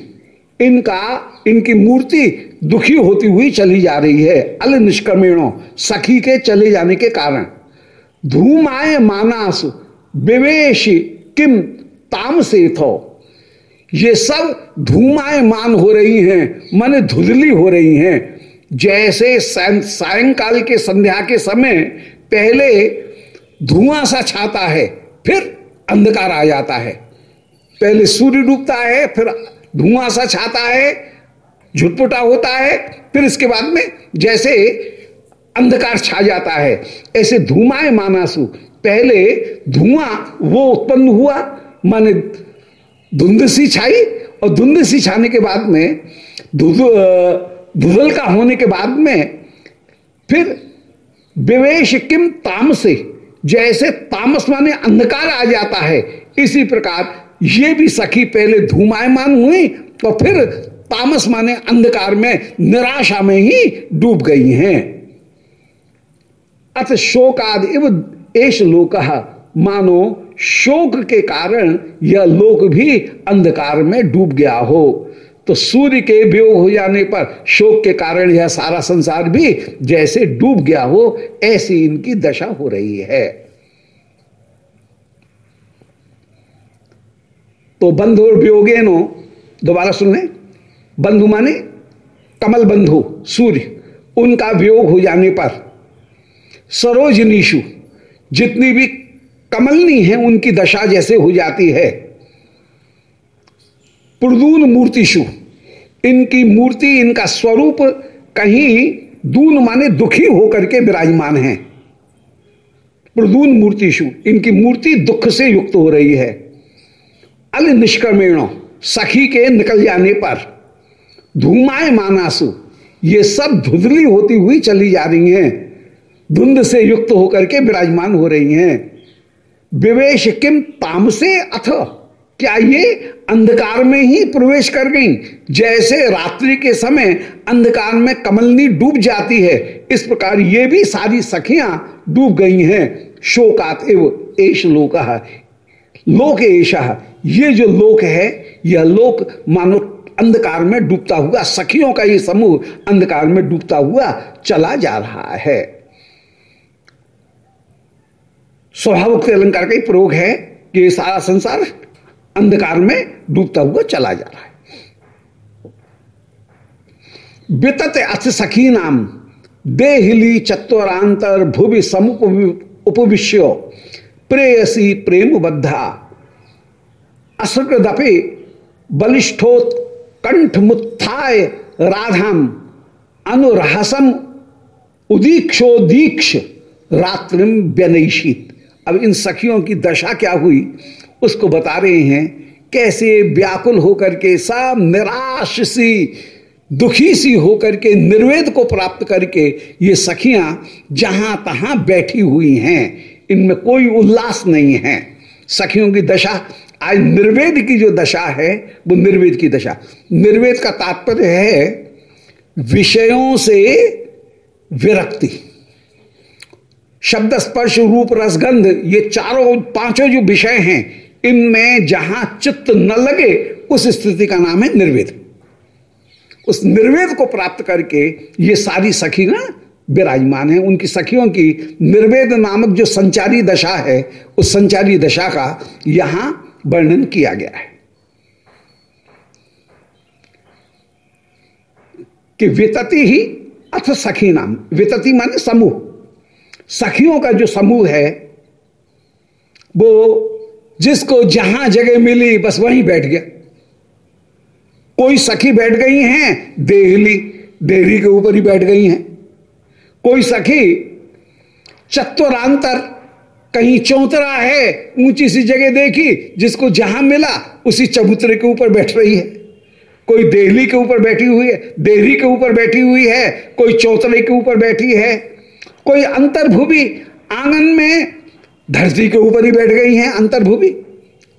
इनका, इनकी मूर्ति दुखी होती हुई चली जा रही है। अल निष्क्रमेणों, सखी के चले जाने के कारण। धूमाय मानास, विवेश, किम, ताम से थो। ये सब धूमायमान हो रही हैं, मन धुंधली हो रही हैं। जैसे सायंकाल के संध्या के समय, पहले धुआँ सा छाता है, फिर अंधकार आ जाता है। पहले सूर्य डूबता है, फिर धुआँ सा छाता है, झुटपुटा होता है, फिर इसके बाद में जैसे अंधकार छा जाता है, ऐसे धुमाए मानासु। पहले धुआँ वो उत्पन्न हुआ, माने धुंध सी छाई, और धुंध सी छाने के बाद में धुधल का होने के बाद में, फिर विवेश किम ताम से जैसे तामस माने अंधकार आ जाता है। इसी प्रकार ये भी सखी पहले धूमायमान हुई तो फिर तामस माने अंधकार में, निराशा में ही डूब गई हैं। अथ शोकाद इव एश लोक, मानो शोक के कारण यह लोक भी अंधकार में डूब गया हो। तो सूर्य के वियोग हो जाने पर शोक के कारण यह सारा संसार भी जैसे डूब गया हो, ऐसी इनकी दशा हो रही है। तो बंधु वियोगे नो, दोबारा सुन लें। बंधु माने कमल बंधु, सूर्य, उनका वियोग हो जाने पर सरोजनीशु, जितनी भी कमलनी है, उनकी दशा जैसे हो जाती है। प्रदून मूर्तिशु इनकी मूर्ति, इनका स्वरूप कहीं दून माने दुखी होकर के विराजमान है। प्रदून मूर्तिशु इनकी मूर्ति दुख से युक्त हो रही है। अल निष्क्रमेण, सखी के निकल जाने पर। धूमाए मानासु, ये सब धुंधली होती हुई चली जा रही हैं। धुंध से युक्त होकर के विराजमान हो रही हैं। विवेश किम ताम से अथ? क्या ये अंधकार में ही प्रवेश कर गई? जैसे रात्रि के समय अंधकार में कमलनी डूब जाती है, इस प्रकार ये भी सारी सखियाँ डूब गई हैं। शोकात एश लोक। लोक एश ये जो लोक है, यह लोक मानो अंधकार में डूबता हुआ सखियों का ये समूह अंधकार में डूबता हुआ चला जा रहा है। स्वभावोक्त अलंकार का ही प्रयोग है कि सारा संसार अंधकार में डूबता हुआ चला जा रहा है। वितत अथ सखी नाम देहिली चतुरांतर भुवि समुप उपविश्य, प्रेयसी प्रेम बद्धा असकृदपि बलिष्ठोत्कंठ मुत्थाय राधाम, अनुरहसम उदीक्षोदीक्ष रात्रिम व्यनैषित अब इन सखियों की दशा क्या हुई? उसको बता रहे हैं, कैसे व्याकुल होकर के सब निराश सी, दुखी सी होकर के, निर्वेद को प्राप्त करके ये सखियाँ जहाँ तहां बैठी हुई हैं, इनमें कोई उल्लास नहीं है। सखियों की दशा, आज निर्वेद की जो दशा है, वो निर्वेद की दशा। निर्वेद का तात्पर्य है विषयों से विरक्ति। शब्द स्पर्श रूप रसगंध, ये चारों, पाँचों जो विषय हैं इनमें जहाँ चित्त न लगे, उस स्थिति का नाम है निर्वेद। उस निर्वेद को प्राप्त करके ये सारी सखी ना विराजमान है। उनकी सखियों की निर्वेद नामक जो संचारी दशा है, उस संचारी दशा का यहाँ वर्णन किया गया है। कि वितति ही अथ सखी नाम। वितति माने समूह। सखियों का जो समूह है, वो जिसको जहाँ जगह मिली, बस वहीं बैठ गया। कोई सखी बैठ गई हैं, देहली देहरी के ऊपर ही बैठ गई हैं। कोई सखी चतुरांतर, कहीं चौतरा है, ऊँची सी जगह देखी, जिसको जहाँ मिला, उसी चबूतरे के ऊपर बैठ रही है। कोई देहली के ऊपर बैठी हुई है, देहरी के ऊपर बैठी हुई है, कोई चौतरे के ऊपर बैठी है। कोई अंतर्भूमि आँगन में धरती के ऊपर ही बैठ गई हैं, अंतर्भूमि।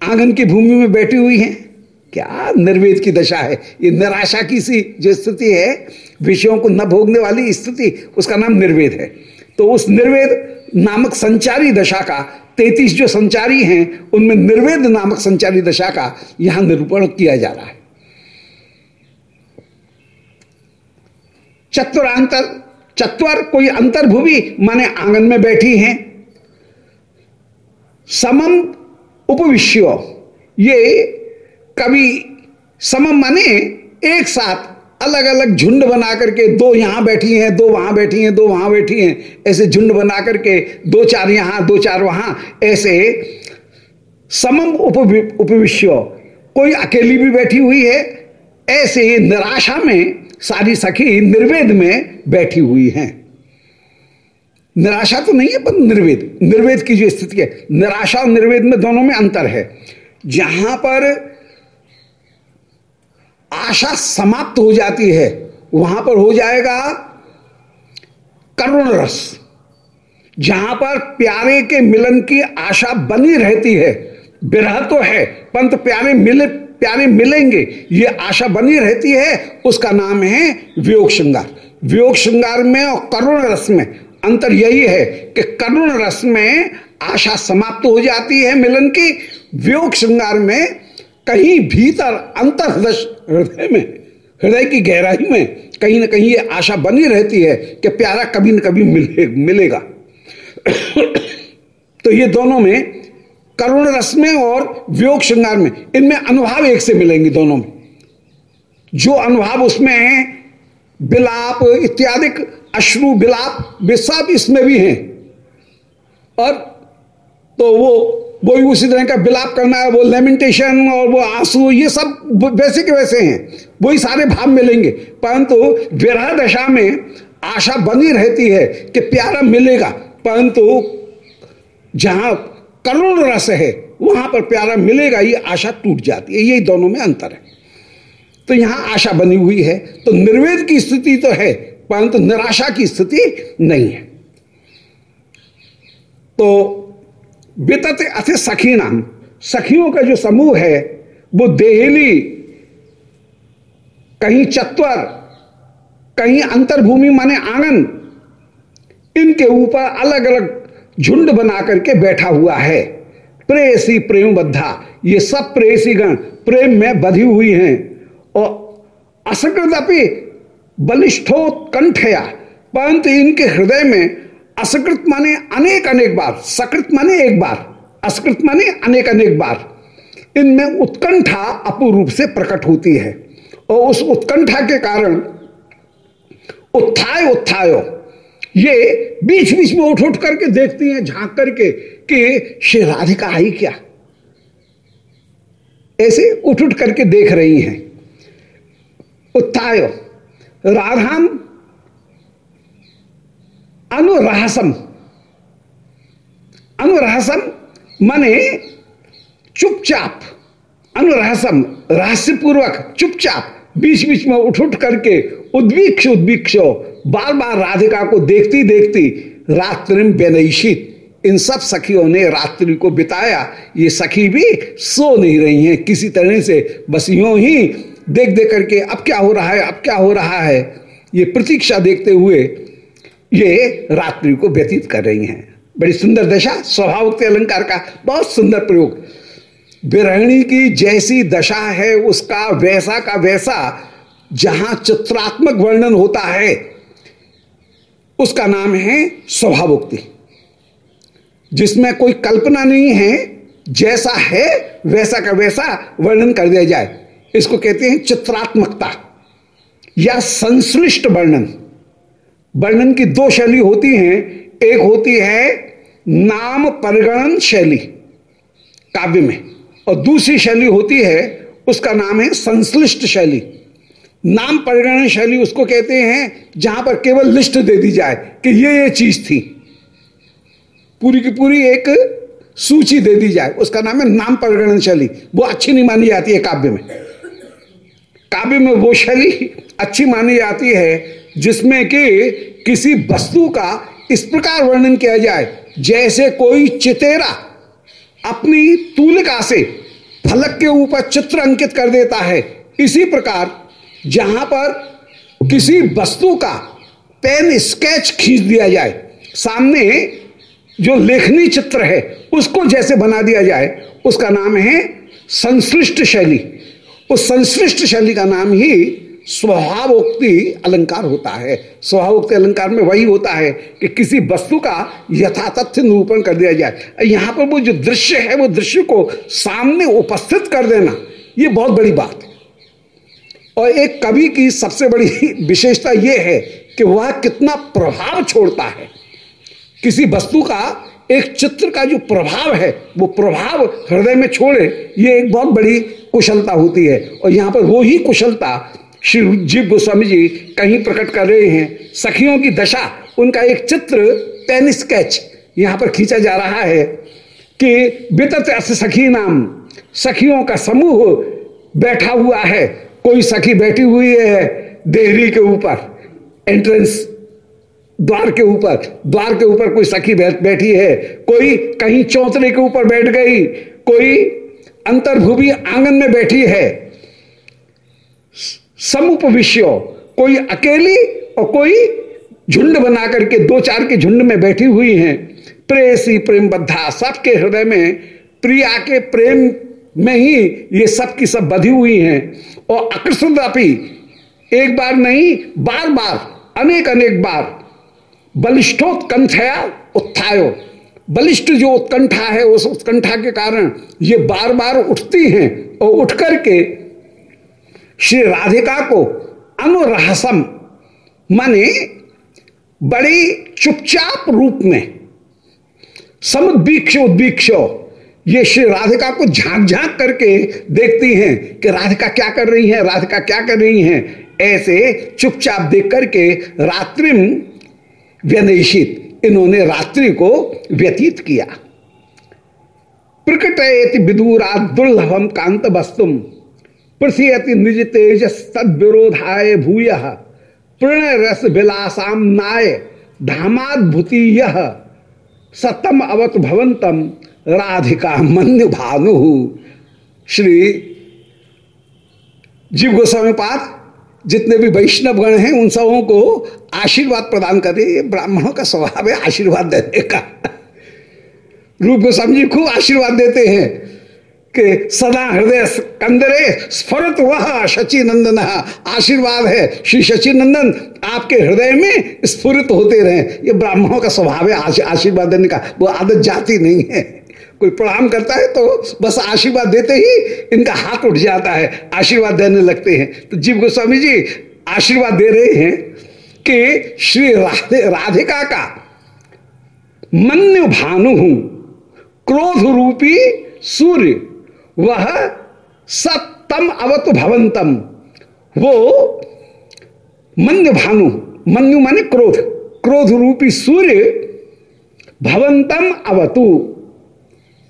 आँगन की भूमि में बैठी हुई हैं। क्या निर्वेद की दशा है? ये निराशा की सी जो स्थिति है, विषयों को न भोगने वाली स्थिति, उसका नाम निर्वेद है। तो उस निर्वेद नामक संचारी दशा का, तैतीस जो संचारी हैं, उनमें निर्वेद नामक संचारी दशा का यहाँ निरूपण किया जा रहा है। चतुरांतर चतवर कोई अंतर्भुवि माने आँगन में बैठी हैं समम उपविश्य। ये कभी समम माने एक साथ अलग अलग झुंड बना करके दो यहाँ बैठी हैं, दो वहाँ बैठी हैं, दो वहाँ बैठी हैं, ऐसे झुंड बना करके दो चार यहाँ, दो चार वहाँ, ऐसे समम उपविश्य। कोई अकेली भी बैठी हुई है, ऐसे निराशा में सारी सखी निर्वेद में बैठी हुई हैं। निराशा तो नहीं है, पर निर्वेद। निर्वेद की जो स्थिति है, निराशा और निर्वेद में दोनों में अंतर है। जहाँ पर आशा समाप्त हो जाती है, वहाँ पर हो जाएगा करुण रस। जहाँ पर प्यारे के मिलन की आशा बनी रहती है, विरह तो है, परंतु प्यारे मिले, प्यारे मिलेंगे, ये आशा बनी रहती है, उसका नाम है वियोग श्रृंगार। वियोग श्रृंगार में और करुण रस में अंतर यही है कि करुण रस में आशा समाप्त हो जाती है मिलन की। वियोग श्रृंगार में कहीं भीतर अंतर हृदय में हृदय की गहराई में कहीं ना कहीं ये आशा बनी रहती है कि प्यारा कभी न कभी मिले, मिलेगा। तो ये दोनों में करुण रस में और वियोग श्रृंगार में इनमें अनुभाव एक से मिलेंगे दोनों में। जो अनुभाव उसमें है बिलाप इत्यादि अश्रु बिलाप वे सब इसमें भी हैं। और तो वो वो भी उसी तरह का बिलाप करना है, वो लेमेंटेशन और वो आँसू, ये सब वैसे के वैसे हैं। वही सारे भाव मिलेंगे। परंतु विरह दशा में आशा बनी रहती है कि प्यारा मिलेगा। परंतु जहाँ करुण रस है, वहाँ पर प्यारा मिलेगा, ये आशा टूट जाती है। यही दोनों में अंतर है। तो यहाँ आशा बनी हुई है। तो निर्वेद की स्थिति तो है परंतु निराशा की स्थिति नहीं है। तो वितत अथ सखी नाम सखियों का जो समूह है, वो देहली, कहीं चत्वर, कहीं अंतर्भूमि माने आँगन, इनके ऊपर अलग अलग झुंड बना करके बैठा हुआ है। प्रेसी प्रेम बद्धा ये सब प्रेसी गण, प्रेम में बधी हुई हैं। और असकृत अपनी बलिष्ठोत्कंठया। परंतु इनके हृदय में असकृत माने अनेक अनेक बार, सकृत माने एक बार, असकृत माने अनेक अनेक बार। इनमें उत्कंठा अपूर्व रूप से प्रकट होती है। और उस उत्कंठा के कारण उत्थाय उत्थाय, ये बीच बीच में उठ उठ करके देखती हैं, झाँक करके कि श्री राधिका आई क्या? ऐसे उठ उठ करके देख रही हैं। उत्थाय। राधाम अनुरहसम। अनुरहसम माने चुपचाप। अनुरहसम रहस्यपूर्वक, चुपचाप बीच बीच में उठ उठ करके उद्वीक्ष उद्वीक्ष बार बार राधिका को देखती देखती रात्रि बेनईशित इन सब सखियों ने रात्रि को बिताया। ये सखी भी सो नहीं रही हैं। किसी तरह से बस यूँ ही देख देख करके अब क्या हो रहा है, अब क्या हो रहा है? ये प्रतीक्षा देखते हुए ये रात्रि को व्यतीत कर रही हैं। बड़ी सुंदर दशा स्वभावोक्त अलंकार का बहुत सुंदर प्रयोग। विरहिणी की जैसी दशा है, उसका वैसा का वैसा, जहाँ चित्रात्मक वर्णन होता है, उसका नाम है स्वभावोक्ति। जिसमें कोई कल्पना नहीं है, जैसा है, वैसा का वैसा वर्णन कर दिया जाए। इसको कहते हैं चित्रात्मकता या संश्लिष्ट वर्णन। वर्णन की दो शैली होती हैं। एक होती है नाम परिगणन शैली काव्य में, और दूसरी शैली होती है उसका नाम है संश्लिष्ट शैली। नाम परिगणन शैली उसको कहते हैं जहाँ पर केवल लिस्ट दे दी जाए कि ये ये चीज़ थी। पूरी की पूरी एक सूची दे दी जाए। उसका नाम है नाम परिगणन शैली। वो अच्छी नहीं मानी जाती है काव्य में। काव्य में वो शैली अच्छी मानी जाती है, जिसमें कि किसी वस्तु का इस प्रकार वर्णन किया जाए, जैसे कोई चितेरा अपनी तूलिका से फलक के ऊपर चित्र अंकित कर देता है। इसी प्रकार, जहाँ पर किसी वस्तु का पेन स्केच खींच दिया जाए, सामने जो लेखनी चित्र है, उसको जैसे बना दिया जाए, उसका नाम है संश्लिष्ट शैली। उस संश्लिष्ट शैली का नाम ही स्वभावोक्ति अलंकार होता है। स्वभावोक्ति अलंकार में वही होता है कि किसी वस्तु का यथातथ्य निरूपण कर दिया जाए। यहाँ पर वो जो दृश्य है, वो दृश्य को सामने उपस्थित कर देना, ये बहुत बड़ी बात है। और एक कवि की सबसे बड़ी विशेषता यह है कि वह कितना प्रभाव छोड़ता है। किसी वस्तु का एक चित्र का जो प्रभाव है, वो प्रभाव हृदय में छोड़े, ये एक बहुत बड़ी कुशलता होती है। और यहाँ पर वो ही कुशलता श्री जीव गोस्वामी जी कहीं प्रकट कर रहे हैं। सखियों की दशा, उनका एक चित्र पेन स्केच यहाँ पर खींचा जा रहा है कि वितत सखी नाम, सखियों का समूह बैठा हुआ है। कोई सखी बैठी हुई है देहरी के ऊपर एंट्रेंस द्वार के ऊपर, द्वार के ऊपर कोई सखी बैठी है, कोई कहीं चौतरे के ऊपर बैठ गई, कोई अंतर्भूमि आँगन में बैठी है, समुपविश्य, कोई अकेली और कोई झुंड बना करके दो चार के झुंड में बैठी हुई हैं प्रेसी प्रेम बद्धा, सबके हृदय में, प्रिया के प्रेम में ही ये सब की सब बधी हुई हैं, और आकर्षण एक बार नहीं, बार बार अनेक अनेक बार बलिष्ठोत्कंठया उत्थायो। बलिष्ठ जो उत्कंठा है, उस उत्कंठा के कारण ये बार बार उठती हैं और उठ करके श्री राधिका को अनुरहसम, माने बड़ी चुपचाप रूप में समुद्वीक्ष उद्वीक्ष ये श्री राधिका को झाँक झाँक करके देखती हैं कि राधिका क्या कर रही है, राधिका क्या कर रही हैं। ऐसे चुपचाप देख करके रात्रिम व्यनिशित इन्होंने रात्रि को व्यतीत किया। प्रकट विदूरा दुर्लभम कांत वस्तुम प्रसियति निज तेज तद भूय प्रणय रस विलासाम नाय धामाद्भुति यह सतम अवत भवंतम राधिका मन्यु भानु श्री जीव गोस्वामी पाद। जितने भी वैष्णव गण हैं, उन सबों को आशीर्वाद प्रदान करे ये ब्राह्मणों का स्वभाव है, आशीर्वाद देने का। रूप गोस्वामी जी खूब आशीर्वाद देते हैं कि सदा हृदय कंदरे स्फुरत वह शची नंदन आशीर्वाद है, श्री शची नंदन आपके हृदय में स्फुरित होते रहे। ये ब्राह्मणों का स्वभाव है आशीर्वाद देने का। वो आदत जाती नहीं है। कोई प्रणाम करता है तो बस आशीर्वाद देते ही इनका हाथ उठ जाता है, आशीर्वाद देने लगते हैं। तो जीव गोस्वामी जी आशीर्वाद दे रहे हैं कि श्री राधे, राधिका का मन्य भानु हूँ, क्रोध रूपी सूर्य, वह सत्तम अवत भवंतम, वो मन्य भानु मन्यु माने क्रोध क्रोध रूपी सूर्य भवंतम अवतु।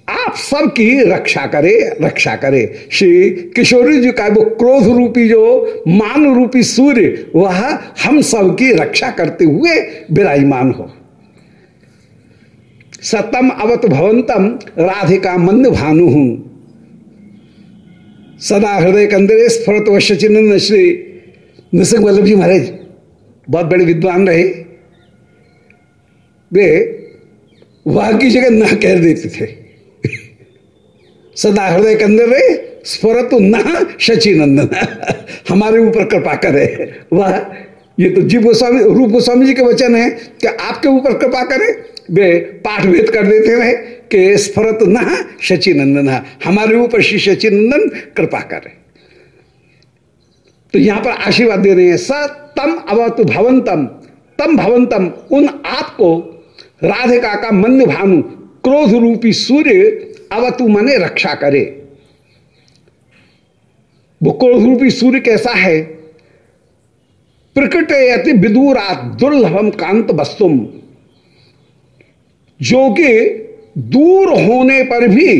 आप सबकी रक्षा करे रक्षा करे। श्री किशोरी जी का वो क्रोध रूपी जो मान रूपी सूर्य, वह हम सब की रक्षा करते हुए विराजमान हो। सतम अवत भवंतम राधिका मंद भानु हूँ। सदा हृदय कंदरे स्फुरत व सचिनंद श्री नृसिंह वल्लभ जी महाराज, बहुत बड़े विद्वान रहे। वे वह की जगह न कह देते थे। सदा हृदय के अंदर रहे, स्फुरत न, शचि नंदन। हमारे ऊपर कृपा करे। वह, ये तो जीव गोस्वामी, रूप गोस्वामी जी के वचन है कि आपके ऊपर कृपा करे? वे पाठ भेद कर देते रहे कि स्फुरत न, शचि नंदन। हमारे ऊपर श्री शचि नंदन कृपा करे। तो यहाँ पर आशीर्वाद दे रहे हैं, स तम अवतु भवंतम, तम भवंतम, उन आपको राधिका का मन भानु क्रोध रूपी सूर्य अवतु मने रक्षा करे। वो रूपी सूर्य कैसा है? प्रकट विदूरा दुर्लभम कांत वस्तुम। जो कि दूर होने पर भी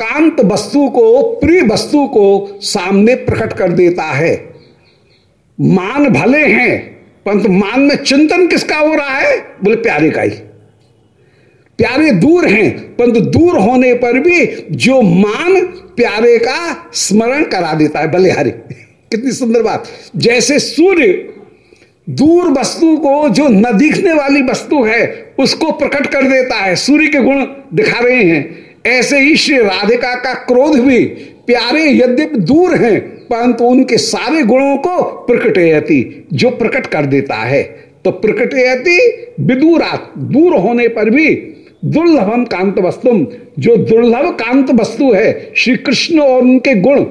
कांत वस्तु को, प्रिय वस्तु को सामने प्रकट कर देता है। मान भले हैं, परंतु मान में चिंतन किसका हो रहा है? बोले प्यारे का ही प्यारे दूर हैं, परंतु दूर होने पर भी जो मान प्यारे का स्मरण करा देता है बलिहारी कितनी सुंदर बात। जैसे सूर्य दूर वस्तु को, जो न दिखने वाली वस्तु है, उसको प्रकट कर देता है। सूर्य के गुण दिखा रहे हैं। ऐसे ही श्री राधिका का क्रोध भी प्यारे यद्यपि दूर हैं, परंतु उनके सारे गुणों को प्रकटयति, जो प्रकट कर देता है। तो प्रकटयति विदूरा दूर होने पर भी दुर्लभम कांत वस्तुम। जो दुर्लभ कांत वस्तु है श्री कृष्ण और उनके गुण,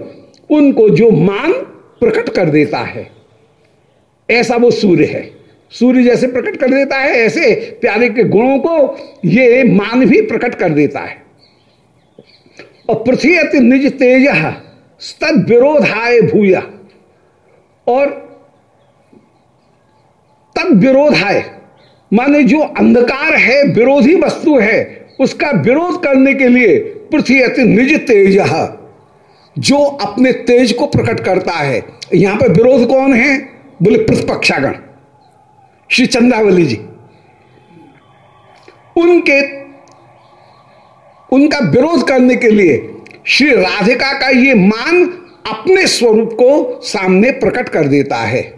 उनको जो मान प्रकट कर देता है। ऐसा वो सूर्य है। सूर्य जैसे प्रकट कर देता है, ऐसे प्यारे के गुणों को ये मान भी प्रकट कर देता है। और पृथ्वी अति निज तेज तद विरोधाय भूया। और तद विरोधाय माने जो अंधकार है, विरोधी वस्तु है, उसका विरोध करने के लिए पृथ्वी अति निज तेज जो अपने तेज को प्रकट करता है, यहाँ पर विरोध कौन है? बोले प्रतिपक्षागण। श्री चंद्रावली जी। उनके, उनका विरोध करने के लिए श्री राधिका का ये मान अपने स्वरूप को सामने प्रकट कर देता है।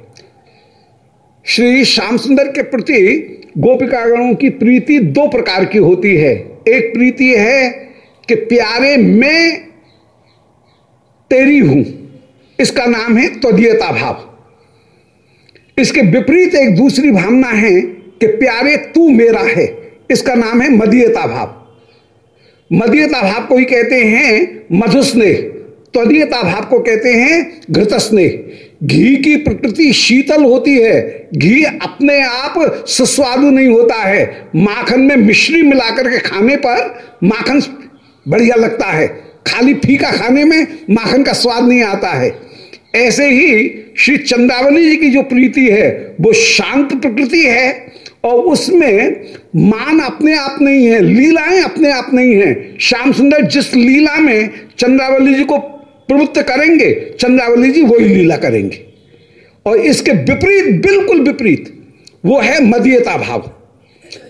श्री श्याम सुंदर के प्रति गोपिकागणों की प्रीति दो प्रकार की होती है। एक प्रीति है कि प्यारे मैं तेरी हूँ। इसका नाम है त्वदीयता भाव। इसके विपरीत एक दूसरी भावना है कि प्यारे तू मेरा है। इसका नाम है मदीयता भाव। मदीयता भाव को ही कहते हैं मधुस्नेह। त्वदीयता भाव को कहते हैं घृतस्नेह। घी की प्रकृति शीतल होती है। घी अपने आप सुस्वादु नहीं होता है। माखन में मिश्री मिलाकर के खाने पर माखन बढ़िया लगता है। खाली फीका खाने में माखन का स्वाद नहीं आता है। ऐसे ही श्री चंद्रावली जी की जो प्रीति है, वो शांत प्रकृति है और उसमें मान अपने आप नहीं है, लीलाएँ अपने आप नहीं है। श्याम सुंदर जिस लीला में चंद्रावली जी को प्रवृत्त करेंगे, चंद्रावली जी वही लीला करेंगे। और इसके विपरीत, बिल्कुल विपरीत, वो है मदीयता भाव।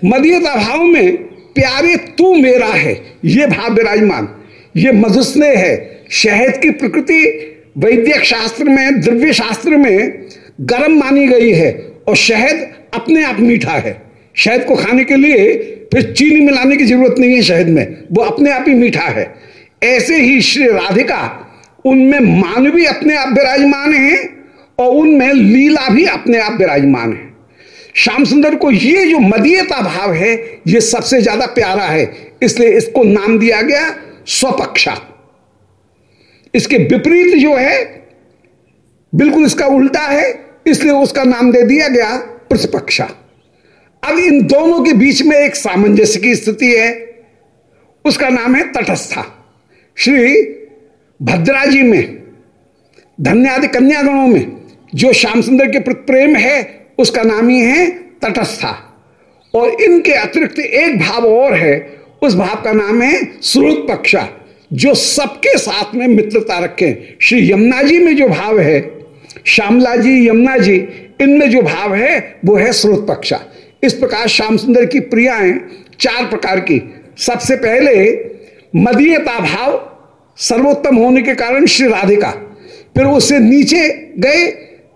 मदीयता भाव में, प्यारे तू मेरा है, ये भाव विराजमान। ये मधुस्नेह है, शहद की प्रकृति वैद्यक शास्त्र में, द्रव्य शास्त्र में गर्म मानी गई है, और शहद अपने आप मीठा है। शहद को खाने के लिए फिर चीनी मिलाने की ज़रूरत नहीं है शहद में, वो अपने आप ही मीठा है। ऐसे ही श्री राधिका उनमें मान भी अपने आप विराजमान है और उनमें लीला भी अपने आप विराजमान है। श्याम सुंदर को ये जो मदीयता भाव है, ये सबसे ज़्यादा प्यारा है। इसलिए इसको नाम दिया गया स्वपक्षा। इसके विपरीत जो है, बिल्कुल इसका उल्टा है, इसलिए उसका नाम दे दिया गया प्रतिपक्षा। अब इन दोनों के बीच में एक सामंजस्य की स्थिति है। उसका नाम है तटस्था। श्री भद्राजी में, धन्यादि कन्यागणों में, जो श्याम सुंदर के प्रति प्रेम है, उसका नाम ही है तटस्था। और इनके अतिरिक्त एक भाव और है, उस भाव का नाम है श्रोत पक्षा, जो सबके साथ में मित्रता रखें। श्री यमुना जी में जो भाव है, श्यामला जी, यमुना जी, इनमें जो भाव है, वो है स्रोत पक्षा। इस प्रकार श्याम सुंदर की प्रियाएँ चार प्रकार की। सबसे पहले मदीयता भाव सर्वोत्तम होने के कारण श्री राधिका। फिर उससे नीचे गए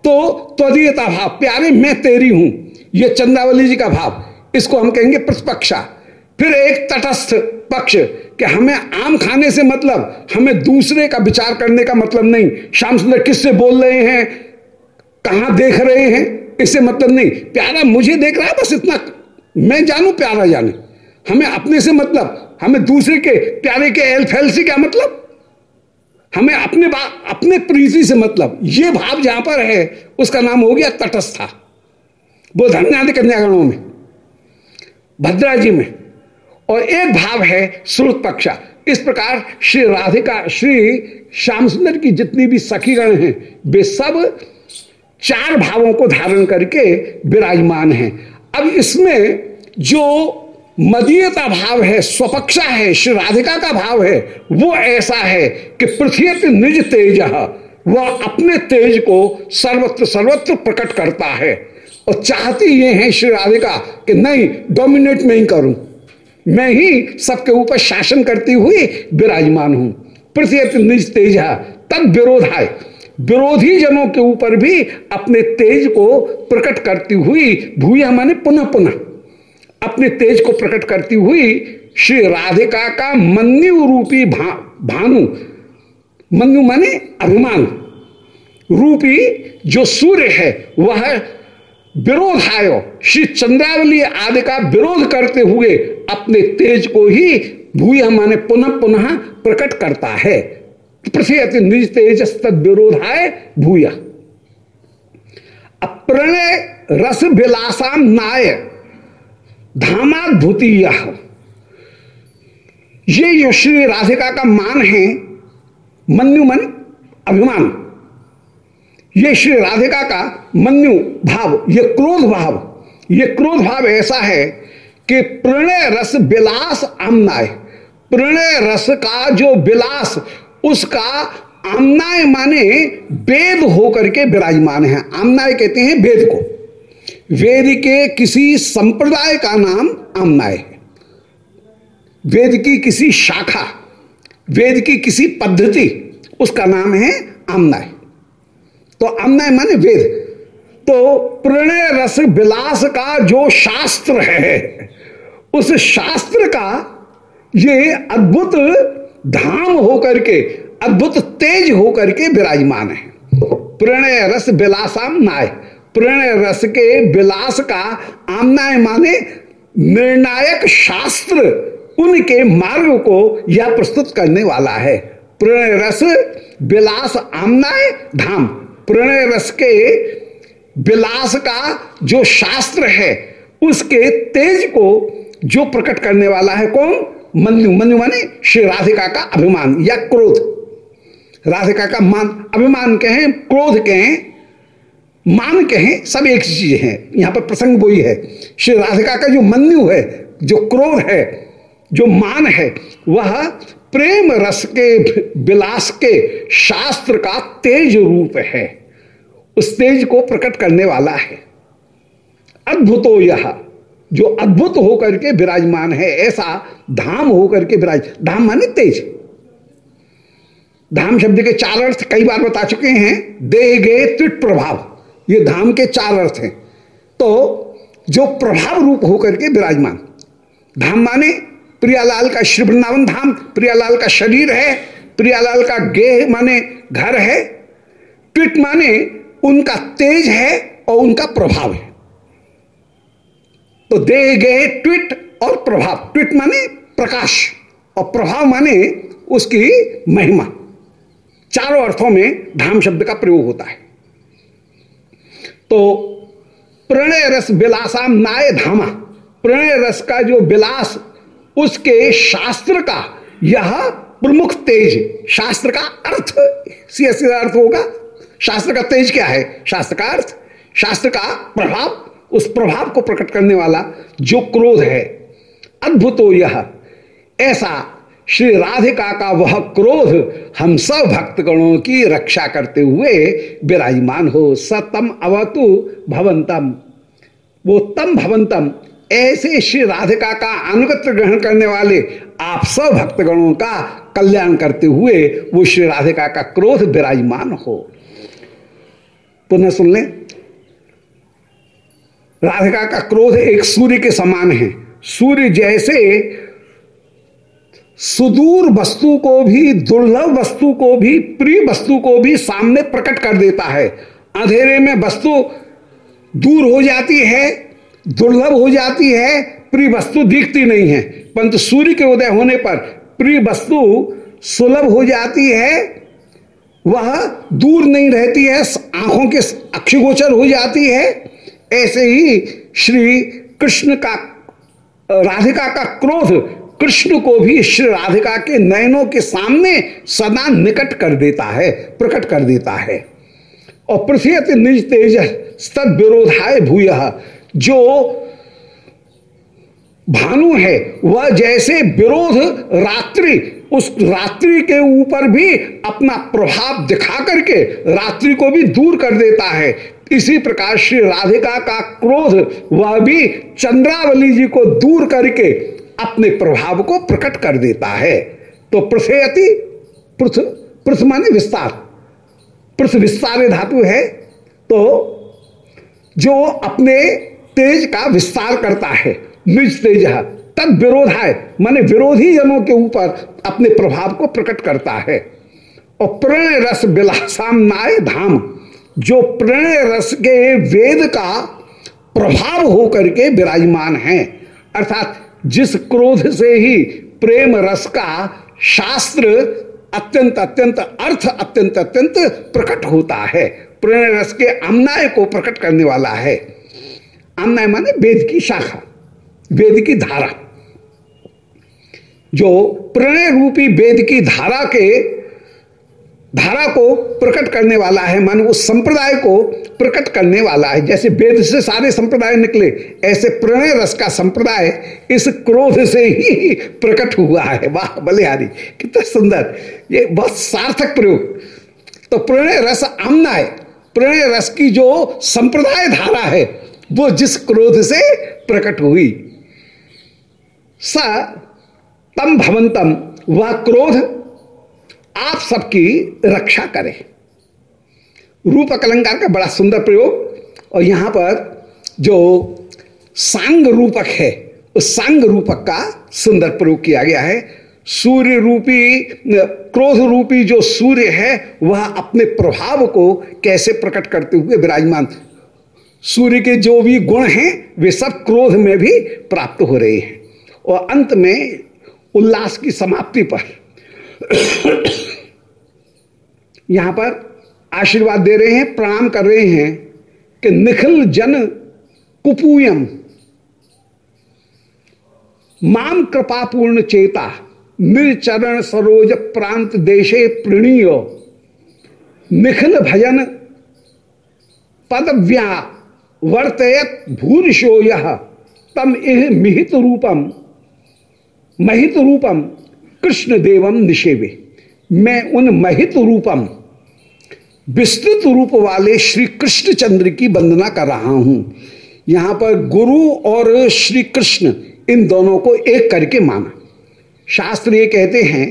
तो त्वदीयता भाव, प्यारे मैं तेरी हूँ, ये चंद्रावली जी का भाव, इसको हम कहेंगे प्रतिपक्षा। फिर एक तटस्थ पक्ष कि हमें आम खाने से मतलब हमें दूसरे का विचार करने का मतलब नहीं, श्याम सुंदर किससे बोल रहे हैं, कहाँ देख रहे हैं, इससे मतलब नहीं। प्यारा मुझे देख रहा है, बस इतना, मैं जानू प्यारा जाने हमें अपने से मतलब हमें दूसरे के, प्यारे के एल फैल से क्या मतलब? हमें अपने अपने प्रीति से मतलब ये भाव जहाँ पर है, उसका नाम हो गया तटस्था। वो धन्यादि कन्यागणों में भद्रा जी में। और एक भाव है श्रुत पक्षा। इस प्रकार श्री राधिका, श्री श्याम सुंदर की जितनी भी सखीगण हैं, वे सब चार भावों को धारण करके विराजमान हैं। अब इसमें जो मदीयता भाव है, स्वपक्षा है, श्री राधिका का भाव है, वो ऐसा है कि पृथ्वी निज तेज वह अपने तेज को सर्वत्र सर्वत्र प्रकट करता है। और चाहती ये है श्री राधिका कि नहीं डोमिनेट मैं ही करूँ। मैं ही सबके ऊपर शासन करती हुई विराजमान हूँ। पृथ्वी निज तेज तब विरोध है। विरोधी जनों के ऊपर भी अपने तेज को प्रकट करती हुई भूया माने पुनः पुनः अपने तेज को प्रकट करती हुई श्री राधिका का मन्यु रूपी भा, भानु मन्यु माने अभिमान। रूपी जो सूर्य है वह विरोध आयो श्री चंद्रावली आदि का विरोध करते हुए अपने तेज को ही भूय माने पुनः पुनः प्रकट करता है। अति निज तेज तद विरोधाय भूया। अप्रणय रस विलासाम नाय। धामाद्भुति ये जो श्री राधिका का मान है मन्यु मन अभिमान। ये श्री राधिका का मन्यु भाव, ये क्रोध भाव, ये क्रोध भाव ऐसा है कि प्रणय रस विलास आमनाय प्रणय रस का जो विलास, उसका आमनाय माने वेद होकर के विराजमान है। आमनाय कहते हैं वेद को। वेद के किसी संप्रदाय का नाम आमनाय है। वेद की किसी शाखा, वेद की किसी पद्धति, उसका नाम है आमनाय। तो आमनाय माने वेद। तो प्रणय रस विलास का जो शास्त्र है, उस शास्त्र का ये अद्भुत धाम होकर के, अद्भुत तेज होकर के विराजमान है। प्रणय रस विलासाम नाय प्रणय रस के विलास का आमनाय माने निर्णायक शास्त्र उनके मार्ग को यह प्रस्तुत करने वाला है। प्रणय रस, विलास आमनाय धाम। प्रणय रस के विलास का जो शास्त्र है, उसके तेज को जो प्रकट करने वाला है कौन? मनु मनु माने श्री राधिका का अभिमान या क्रोध। राधिका का मान। अभिमान कहें, क्रोध कहें मान कहें, सब एक चीज़ है। यहाँ पर प्रसंग वही है। श्री राधिका का जो मन्यु है, जो क्रोध है, जो मान है, वह प्रेम रस के, विलास के शास्त्र का तेज रूप है। उस तेज को प्रकट करने वाला है। अद्भुतो यह, जो अद्भुत होकर के विराजमान है, ऐसा धाम होकर के विराज, धाम माने तेज। धाम शब्द के चार अर्थ कई बार बता चुके हैं। दे गे त्रिट प्रभाव। ये धाम के चार अर्थ हैं। तो जो प्रभाव रूप होकर के विराजमान, धाम माने प्रियालाल का श्री वृंदावन धाम, प्रियालाल का शरीर है, प्रियालाल का गेह माने घर है ट्विट माने उनका तेज है और उनका प्रभाव है। तो देह गए ट्विट और प्रभाव ट्विट माने प्रकाश और प्रभाव माने उसकी महिमा। चारों अर्थों में धाम शब्द का प्रयोग होता है। तो प्रणय रस विलासाम नाय धामा। प्रणय रस का जो विलास उसके शास्त्र का यह प्रमुख तेज। शास्त्र का अर्थ सीधा अर्थ होगा। शास्त्र का तेज क्या है? शास्त्र का अर्थ, शास्त्र का प्रभाव, उस प्रभाव को प्रकट करने वाला जो क्रोध है, अद्भुत हो यह। ऐसा श्री राधिका का वह क्रोध हम सब भक्तगणों की रक्षा करते हुए विराजमान हो। सतम अवतु भवंतम। वो तम भवंतम, ऐसे श्री राधिका का अनुगत ग्रहण करने वाले आप सब भक्तगणों का कल्याण करते हुए वो श्री राधिका का क्रोध विराजमान हो। पुनः सुन लें। राधिका का क्रोध एक सूर्य के समान है। सूर्य जैसे सुदूर वस्तु को भी, दुर्लभ वस्तु को भी, प्रिय वस्तु को भी सामने प्रकट कर देता है। अंधेरे में वस्तु दूर हो जाती है, दुर्लभ हो जाती है, प्रिय वस्तु दिखती नहीं है। परंतु सूर्य के उदय होने पर प्रिय वस्तु सुलभ हो जाती है, वह दूर नहीं रहती है, आँखों के अक्षगोचर हो जाती है। ऐसे ही श्री कृष्ण का, राधिका का क्रोध कृष्ण को भी श्री राधिका के नयनों के सामने सदा निकट कर देता है, प्रकट कर देता है। और पृथ्वी निज तेज तद विरोधाय भूय, जो भानु है, वह जैसे विरोध रात्रि, उस रात्रि के ऊपर भी अपना प्रभाव दिखा करके रात्रि को भी दूर कर देता है। इसी प्रकार श्री राधिका का क्रोध, वह भी चंद्रावली जी को दूर करके अपने प्रभाव को प्रकट कर देता है। तो प्रथयति पृथ पृथ माने विस्तार। पृथ विस्तार धातु है तो जो अपने तेज का विस्तार करता है, निज तेज तद विरोध है, माने विरोधी जनों के ऊपर अपने प्रभाव को प्रकट करता है। और प्रणय रस बिलासाम नाय धाम, जो प्रणय रस के वेद का प्रभाव होकर के विराजमान है। अर्थात जिस क्रोध से ही प्रेम रस का शास्त्र अत्यंत अत्यंत, अर्थ अत्यंत अत्यंत प्रकट होता है। प्रेम रस के अमनाय को प्रकट करने वाला है। अमनाय माने वेद की शाखा, वेद की धारा। जो प्रणय रूपी वेद की धारा के धारा को प्रकट करने वाला है, मान उस संप्रदाय को प्रकट करने वाला है। जैसे वेद से सारे संप्रदाय निकले, ऐसे प्रणय रस का संप्रदाय इस क्रोध से ही प्रकट हुआ है। वाह, बलिहारी, कितना सुंदर। ये बहुत सार्थक प्रयोग। तो प्रणय रस आमना है। प्रणय रस की जो संप्रदाय धारा है, वो जिस क्रोध से प्रकट हुई, स तम भवंतम, वह क्रोध आप सबकी रक्षा करें। रूप अलंकार का बड़ा सुंदर प्रयोग। और यहाँ पर जो सांग रूपक है, उस सांग रूपक का सुंदर प्रयोग किया गया है। सूर्य रूपी, क्रोध रूपी जो सूर्य है, वह अपने प्रभाव को कैसे प्रकट करते हुए विराजमान। सूर्य के जो भी गुण हैं, वे सब क्रोध में भी प्राप्त हो रहे हैं। और अंत में उल्लास की समाप्ति पर यहाँ पर आशीर्वाद दे रहे हैं, प्रणाम कर रहे हैं कि निखिल जन कुपूयम। माम कृपापूर्ण चेता निर्चरण सरोज प्रांत देशे प्रणीय। निखिल भजन पदव्या वर्तयत भूरिशो यह तम इह मिहित रूपम, महित रूपम। कृष्ण देवम निषेवे। मैं उन महित रूपम, विस्तृत रूप वाले श्री कृष्ण चंद्र की वंदना कर रहा हूँ। यहाँ पर गुरु और श्री कृष्ण इन दोनों को एक करके माना। शास्त्र ये कहते हैं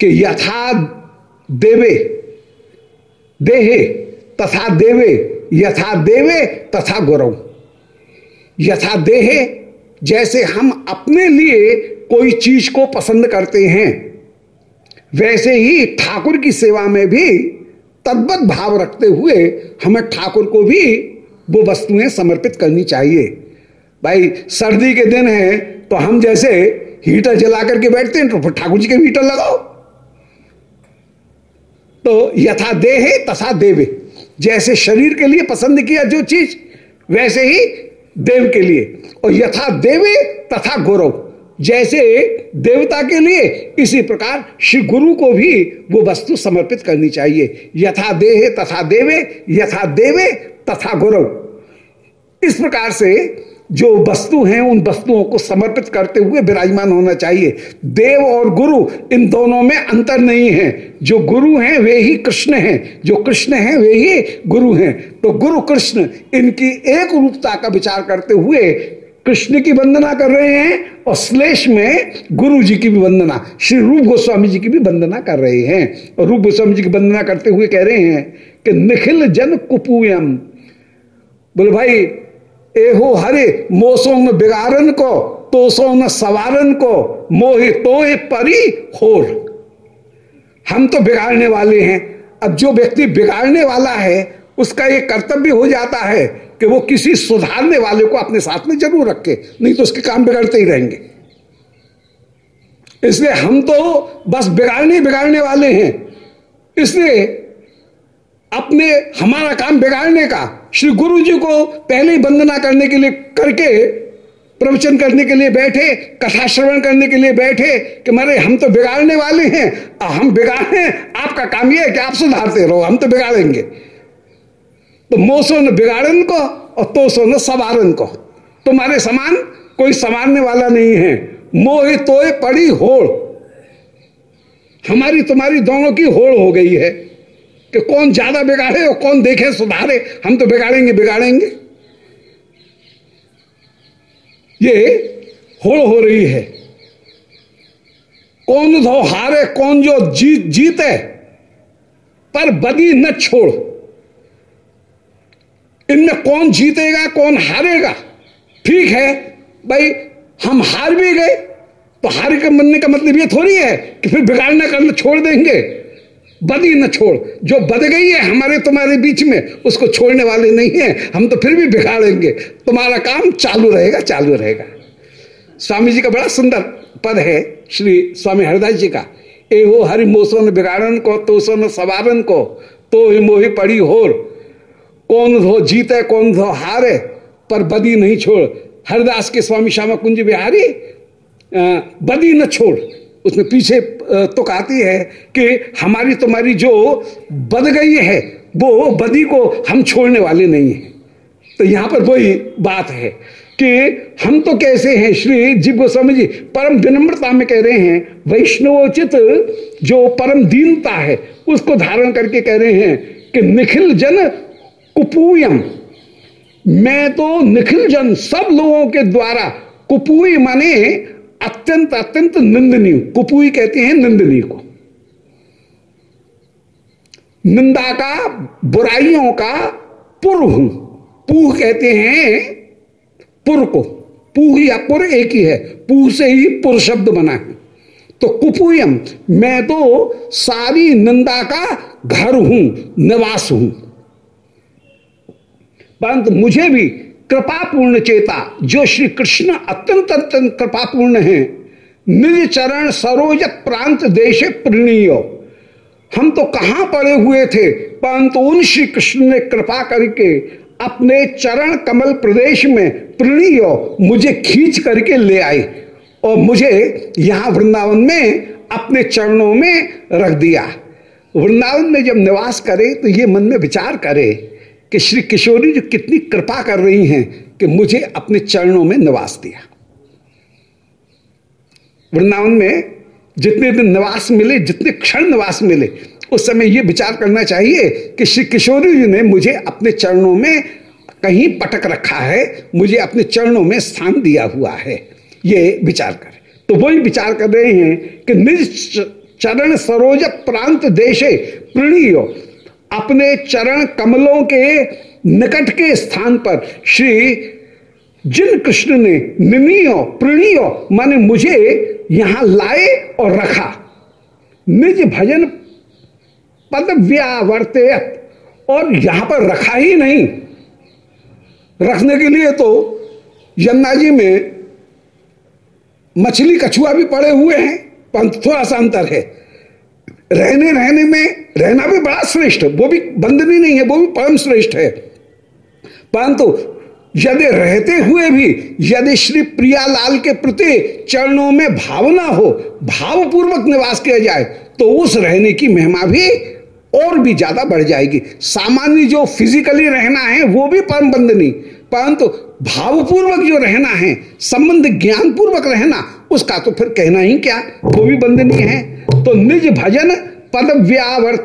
कि यथा देवे, देहे तथा देवे, यथा देवे तथा गौरव यथा देहे जैसे हम अपने लिए कोई चीज़ को पसंद करते हैं। वैसे ही ठाकुर की सेवा में भी तद्वत भाव रखते हुए हमें ठाकुर को भी वो वस्तुएँ समर्पित करनी चाहिए। भाई, सर्दी के दिन है तो हम जैसे हीटर जला करके बैठते हैं तो फिर ठाकुर जी के हीटर लगाओ। तो यथा दे है तथा देवे। जैसे शरीर के लिए पसंद किया जो चीज़, वैसे ही देव के लिए। और यथा देवे तथा गौरव। जैसे देवता के लिए इसी प्रकार श्री गुरु को भी वो वस्तु समर्पित करनी चाहिए। यथा देहे तथा देवे, यथा देवे तथा गौरव इस प्रकार से जो वस्तु हैं, उन वस्तुओं को समर्पित करते हुए विराजमान होना चाहिए। देव और गुरु इन दोनों में अंतर नहीं है। जो गुरु हैं, वे ही कृष्ण हैं। जो कृष्ण हैं, वे ही गुरु हैं। तो गुरु कृष्ण इनकी एक रूपता का विचार करते हुए कृष्ण की वंदना कर रहे हैं और श्लेष में गुरु जी की भी वंदना, श्री रूप गोस्वामी जी की भी वंदना कर रहे हैं। और रूप गोस्वामी जी की वंदना करते हुए कह रहे हैं कि निखिल जन कुपूयम। बोले, भाई, एहो हरे, मोसो न बिगारन को, तोसो न सवारन को, मोहि तो परी होर। हम तो बिगाड़ने वाले हैं। अब जो व्यक्ति बिगाड़ने वाला है, उसका ये कर्तव्य हो जाता है कि वो किसी सुधारने वाले को अपने साथ में ज़रूर रखे, नहीं तो उसके काम बिगड़ते ही रहेंगे। इसलिए हम तो बस बिगाड़ने बिगाड़ने वाले हैं। इसलिए अपने, हमारा काम बिगाड़ने का, श्री गुरु जी को पहले ही वंदना करने के लिए, करके, प्रवचन करने के लिए बैठे, कथा श्रवण करने के लिए बैठे, कि मारे, हम तो बिगाड़ने वाले हैं। हम बिगाड़े आपका काम यह है कि आप सुधारते रहो, हम तो बिगाड़ेंगे। तो मोसो ने बिगाड़न को और तोसो न सवारन को। तुम्हारे समान कोई संवारने वाला नहीं है। मोह तोय पड़ी होड़। हमारी तुम्हारी दोनों की होड़ हो गई है कि कौन ज़्यादा बिगाड़े और कौन देखे सुधारे। हम तो बिगाड़ेंगे बिगाड़ेंगे। ये होड़ हो रही है। कौन धो हारे कौन जो जीत, जीते, पर बदी न छोड़। इनमें कौन जीतेगा, कौन हारेगा? ठीक है, भाई, हम हार भी गए तो हार के बनने का मतलब ये थोड़ी है कि फिर बिगाड़ना करना छोड़ देंगे। बदी न छोड़, जो बद गई है हमारे तुम्हारे बीच में, उसको छोड़ने वाले नहीं है, हम तो फिर भी बिगाड़ेंगे। तुम्हारा काम चालू रहेगा चालू रहेगा। स्वामी जी का बड़ा सुंदर पद है, श्री स्वामी हरदास जी का। ए हो हरि मोसो न बिगाड़न को तो सो न सवारन को तो ही मोही पड़ी होर। कौन धो जीते कौन धो हारे, पर बदी नहीं छोड़। हरदास के स्वामी श्यामा कुंज बिहारी बदी न छोड़। उसमें पीछे तो कहती है कि हमारी तुम्हारी जो बद गई है, वो बदी को हम छोड़ने वाले नहीं है। तो यहाँ पर वही बात है कि हम तो कैसे हैं, श्री जीव गोस्वामी जी, परम विनम्रता में कह रहे हैं, वैष्णवोचित जो परम दीनता है, उसको धारण करके कह रहे हैं कि निखिल जन कुपूयम। मैं तो निखिल जन सब लोगों के द्वारा कुपुई माने अत्यंत अत्यंत निंदनीय कुपुई कहते हैं निंदनीय को। निंदा का, बुराइयों का पुर हूँ। पूह कहते हैं पुर को। पूह या पुर एक ही है। पूह से ही पुर शब्द बना है। तो कुपुयम, मैं तो सारी निंदा का घर हूँ, निवास हूँ। परंतु मुझे भी कृपापूर्ण चेता, जो श्री कृष्ण अत्यंत अत्यंत कृपापूर्ण है निज चरण सरोज प्रांत देश प्रणीय। हम तो कहाँ पड़े हुए थे, परंतु उन श्री कृष्ण ने कृपा करके अपने चरण कमल प्रदेश में प्रणीय मुझे खींच करके ले आए और मुझे यहाँ वृंदावन में अपने चरणों में रख दिया। वृंदावन में जब निवास करे तो ये मन में विचार करे कि श्री किशोरी जो कितनी कृपा कर रही हैं कि मुझे अपने चरणों में निवास दिया। वृंदावन में जितने दिन निवास मिले, जितने क्षण निवास मिले, उस समय यह विचार करना चाहिए कि श्री किशोरी जी ने मुझे अपने चरणों में कहीं पटक रखा है, मुझे अपने चरणों में स्थान दिया हुआ है। ये विचार कर। तो वही विचार कर रहे हैं कि निज चरण सरोज प्रांत देशे प्रणीय। अपने चरण कमलों के निकट के स्थान पर श्री जिन कृष्ण ने निनीय प्रणीय, माने मुझे यहाँ लाए और रखा। निज भजन पद व्यावर्त और यहाँ पर रखा ही नहीं। रखने के लिए तो यमुना जी में मछली कछुआ भी पड़े हुए हैं परंतु थोड़ा सा अंतर है। रहने रहने में रहना भी बड़ा श्रेष्ठ वो भी बंधनी नहीं है, वो भी परम श्रेष्ठ है। परंतु यदि रहते हुए भी, यदि श्री प्रियालाल के प्रति चरणों में भावना हो, भावपूर्वक निवास किया जाए तो उस रहने की महिमा भी और भी ज़्यादा बढ़ जाएगी। सामान्य जो फिजिकली रहना है, वो भी परम बंदनी परंतु भावपूर्वक जो रहना है, संबंध ज्ञान पूर्वक रहना, उसका तो फिर कहना ही क्या? वो भी बंदनीय है। तो निज भजन पद व्यावर्त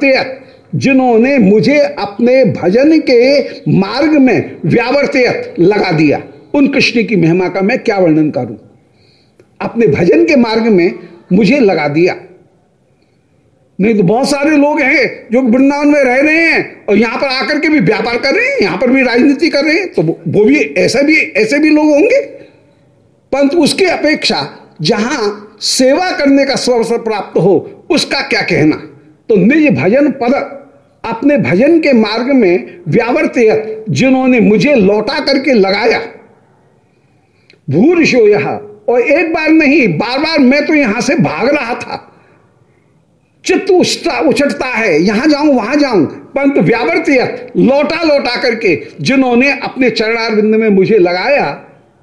जिन्होंने मुझे अपने भजन के मार्ग में व्यावर्त लगा दिया। उन कृष्ण की महिमा का मैं क्या वर्णन करूँ? अपने भजन के मार्ग में मुझे लगा दिया। नहीं तो बहुत सारे लोग हैं जो वृंदावन में रह रहे हैं और यहाँ पर आकर के भी व्यापार कर रहे हैं, यहाँ पर भी राजनीति कर रहे हैं। तो वो भी ऐसे भी ऐसे भी लोग होंगे। परंतु उसकी अपेक्षा जहाँ सेवा करने का स्वअवसर प्राप्त हो, उसका क्या कहना? तो निज भजन पद, अपने भजन के मार्ग में व्यावर्त जिन्होंने मुझे लौटा करके लगाया। भूरिशो यह, और एक बार नहीं बार बार मैं तो यहाँ से भाग रहा था। चित्त उछता उछटता है। यहाँ जाऊँ, वहाँ जाऊँ। परंतु व्यावर्तियत, लौटा लौटा करके जिन्होंने अपने चरणारविंद में मुझे लगाया,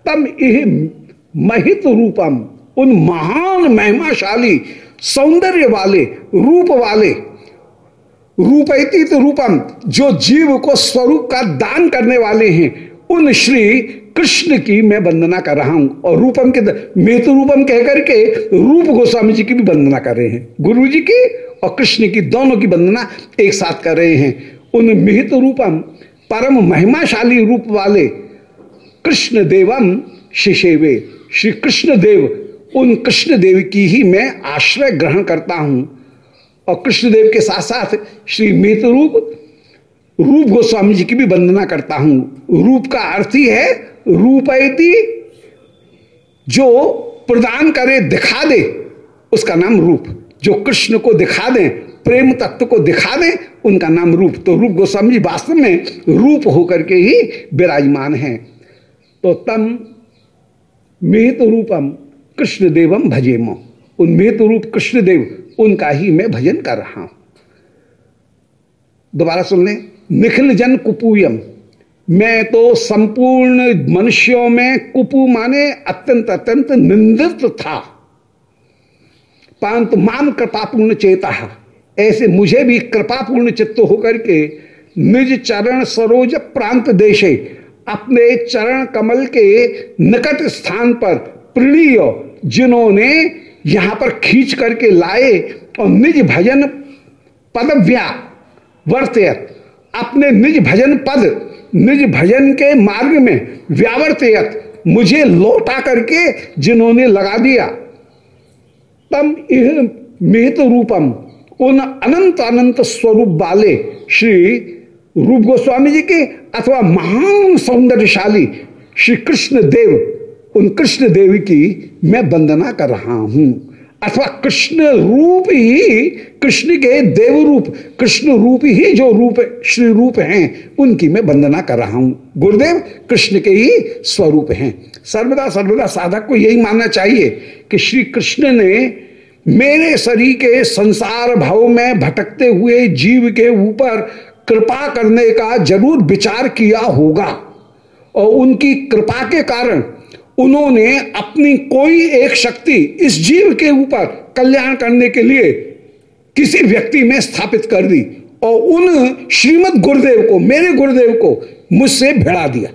तम यह महित रूपम, उन महान महिमाशाली, सौंदर्य वाले, रूप वाले, रूपैतीत रूपम, जो जीव को स्वरूप का दान करने वाले हैं, उन श्री कृष्ण की मैं वंदना कर रहा हूँ और रूपम के मेत रूपम कहकर के रूप गोस्वामी जी की भी वंदना कर रहे हैं। गुरु जी की और कृष्ण की दोनों की वंदना एक साथ कर रहे हैं। उन मिहित रूपम, परम महिमाशाली रूप वाले कृष्ण देवम शिशेवे। श्री कृष्ण देव उन कृष्ण देव की ही मैं आश्रय ग्रहण करता हूँ। और कृष्णदेव के साथ साथ श्री मित रूप रूप गोस्वामी जी की भी वंदना करता हूँ। रूप का अर्थ ही है रूपयती जो प्रदान करे, दिखा दे, उसका नाम रूप। जो कृष्ण को दिखा दे, प्रेम तत्व को दिखा दे, उनका नाम रूप। तो रूप गोस्वामी वास्तव में रूप होकर के ही विराजमान है। तो तम मिहित रूपम कृष्ण देवम भजेमो। उन मिहित रूप कृष्णदेव, उनका ही मैं भजन कर रहा हूँ। दोबारा सुन लें। निखिल जन कुपूयम। मैं तो संपूर्ण मनुष्यों में कुपु माने अत्यंत अत्यंत निंदित था। परंतु मान कृपापूर्ण चेता ऐसे मुझे भी कृपापूर्ण चित्त होकर के निज चरण सरोज प्रांत देशे, अपने चरण कमल के निकट स्थान पर प्रणीय, जिन्होंने यहाँ पर खींच करके लाए और निज भजन पदव्या वर्तयत। अपने निज भजन पद निज भजन के मार्ग में व्यावर्तयत, मुझे लौटा करके जिन्होंने लगा दिया। तम यह मिहित रूपम, उन अनंत अनंत स्वरूप वाले श्री रूप गोस्वामी जी के अथवा महान सौंदर्यशाली श्री कृष्ण देव, उन कृष्ण देव की मैं वंदना कर रहा हूँ। अथवा कृष्ण रूप ही कृष्ण के देव रूप कृष्ण रूप ही जो रूप, श्री रूप हैं, उनकी मैं वंदना कर रहा हूँ। गुरुदेव, कृष्ण के ही स्वरूप हैं। सर्वदा सर्वदा साधक को यही मानना चाहिए कि श्री कृष्ण ने मेरे शरीर के संसार भाव में भटकते हुए जीव के ऊपर कृपा करने का ज़रूर विचार किया होगा। और उनकी कृपा के कारण उन्होंने अपनी कोई एक शक्ति इस जीव के ऊपर कल्याण करने के लिए किसी व्यक्ति में स्थापित कर दी और उन श्रीमद गुरुदेव को, मेरे गुरुदेव को मुझसे भिड़ा दिया।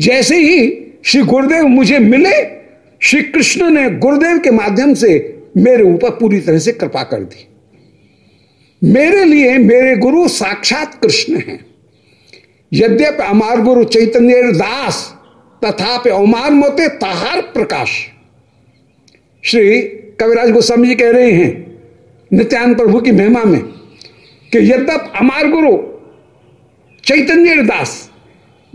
जैसे ही श्री गुरुदेव मुझे मिले, श्री कृष्ण ने गुरुदेव के माध्यम से मेरे ऊपर पूरी तरह से कृपा कर दी। मेरे लिए मेरे गुरु साक्षात कृष्ण हैं। यद्यप अमार गुरु चैतन्य दास, तथापि अमार मोते ताहार प्रकाश। श्री कविराज गोस्वामी जी कह रहे हैं, नित्यानंद प्रभु की महिमा में, कि यद्यप अमार गुरु चैतन्य दास,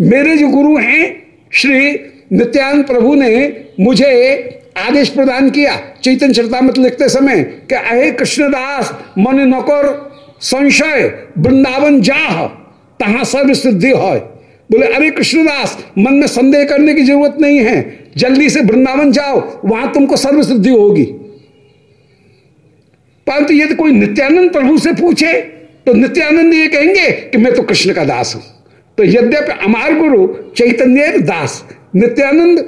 मेरे जो गुरु हैं, श्री नित्यानंद प्रभु ने मुझे आदेश प्रदान किया, चैतन्य चरतामृत लिखते समय, कि अहे कृष्णदास, मन नकर, संशय, वृंदावन जाह। तहां सर्व सिद्धि हो बोले, अरे कृष्णदास, मन में संदेह करने की ज़रूरत नहीं है। जल्दी से वृंदावन जाओ, वहाँ तुमको सर्व सिद्धि होगी। परंतु यदि कोई नित्यानंद प्रभु से पूछे तो नित्यानंद ये कहेंगे कि मैं तो कृष्ण का दास हूँ। तो यद्यपि अमार गुरु चैतन्य दास, नित्यानंद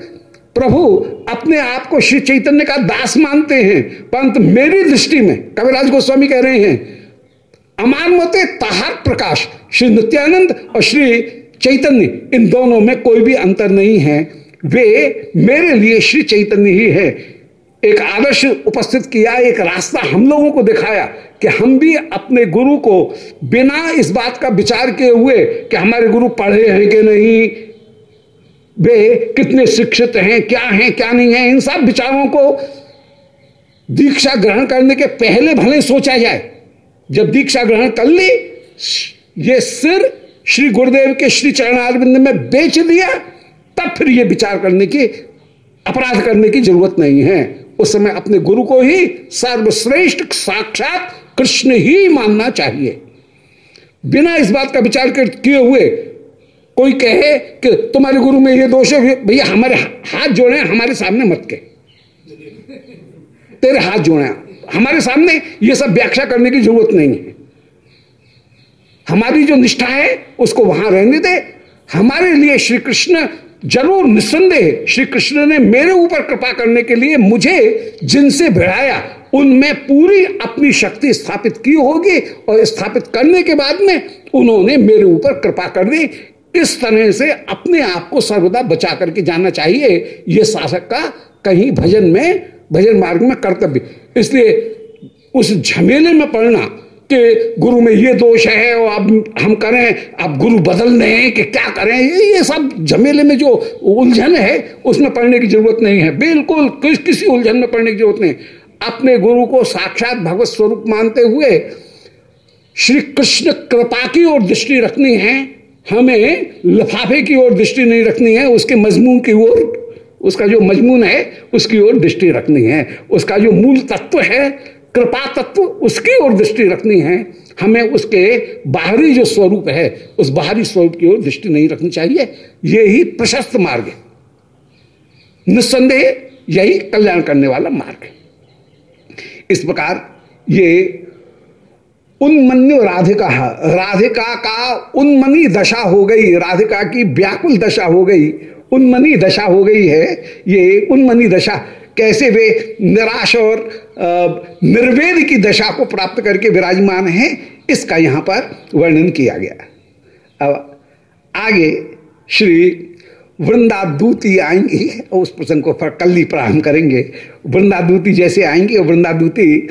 प्रभु अपने आप को श्री चैतन्य का दास मानते हैं, परंतु मेरी दृष्टि में, कविराज गोस्वामी कह रहे हैं अमान मते ताहार प्रकाश, श्री नित्यानंद और श्री चैतन्य, इन दोनों में कोई भी अंतर नहीं है। वे मेरे लिए श्री चैतन्य ही है। एक आदर्श उपस्थित किया, एक रास्ता हम लोगों को दिखाया कि हम भी अपने गुरु को बिना इस बात का विचार किए हुए कि हमारे गुरु पढ़े हैं कि नहीं, वे कितने शिक्षित हैं, क्या हैं, क्या नहीं है, इन सब विचारों को दीक्षा ग्रहण करने के पहले भले सोचा जाए। जब दीक्षा ग्रहण कर ली, ये सिर श्री गुरुदेव के श्री चरणारविंद में बेच दिया, तब फिर ये विचार करने की, अपराध करने की ज़रूरत नहीं है। उस समय अपने गुरु को ही सर्वश्रेष्ठ साक्षात कृष्ण ही मानना चाहिए। बिना इस बात का विचार किए हुए कोई कहे कि तुम्हारे गुरु में ये दोष है, भैया हमारे हाथ जोड़े, हमारे सामने मत के तेरे हाथ जोड़े। हमारे सामने ये सब व्याख्या करने की ज़रूरत नहीं है। हमारी जो निष्ठा है, उसको वहाँ रहने दे। हमारे लिए श्री कृष्ण ज़रूर निस्संदेह श्री कृष्ण ने मेरे ऊपर कृपा करने के लिए मुझे जिनसे भिड़ाया, उनमें पूरी अपनी शक्ति स्थापित की होगी और स्थापित करने के बाद में उन्होंने मेरे ऊपर कृपा कर दी। इस तरह से अपने आप को सर्वदा बचा करके जाना चाहिए। ये शासक का कहीं भजन में भजन मार्ग में कर्तव्य। इसलिए उस झमेले में पड़ना कि गुरु में ये दोष है और अब हम करें अब गुरु बदल हैं कि क्या करें ये, ये सब झमेले में जो उलझन है उसमें पढ़ने की ज़रूरत नहीं है। बिल्कुल किस किसी उलझन में पढ़ने की ज़रूरत नहीं। अपने गुरु को साक्षात भगवत स्वरूप मानते हुए श्री कृष्ण कृपा की ओर दृष्टि रखनी है हमें लफाफे की ओर दृष्टि नहीं रखनी है उसके मजमून की ओर उसका जो मजमून है, उसकी ओर दृष्टि रखनी है। उसका जो मूल तत्व है, कृपा तत्व, उसकी ओर दृष्टि रखनी है। हमें उसके बाहरी जो स्वरूप है, उस बाहरी स्वरूप की ओर दृष्टि नहीं रखनी चाहिए। ये ही प्रशस्त मार्ग है। निस्संदेह यही कल्याण करने वाला मार्ग है। इस प्रकार ये उन्मन्यु राधिका राधिका का उन्मनी दशा हो गई, राधिका की व्याकुल दशा हो गई। उन्मनी दशा हो गई है, ये उन्मनी दशा। कैसे वे निराश और निर्वेद की दशा को प्राप्त करके विराजमान हैं, इसका यहाँ पर वर्णन किया गया। अब आगे श्री वृंदादूती आएँगी, उस प्रसंग को कल ही प्रारंभ करेंगे। वृंदादूती जैसे आएँगी और वृंदादूती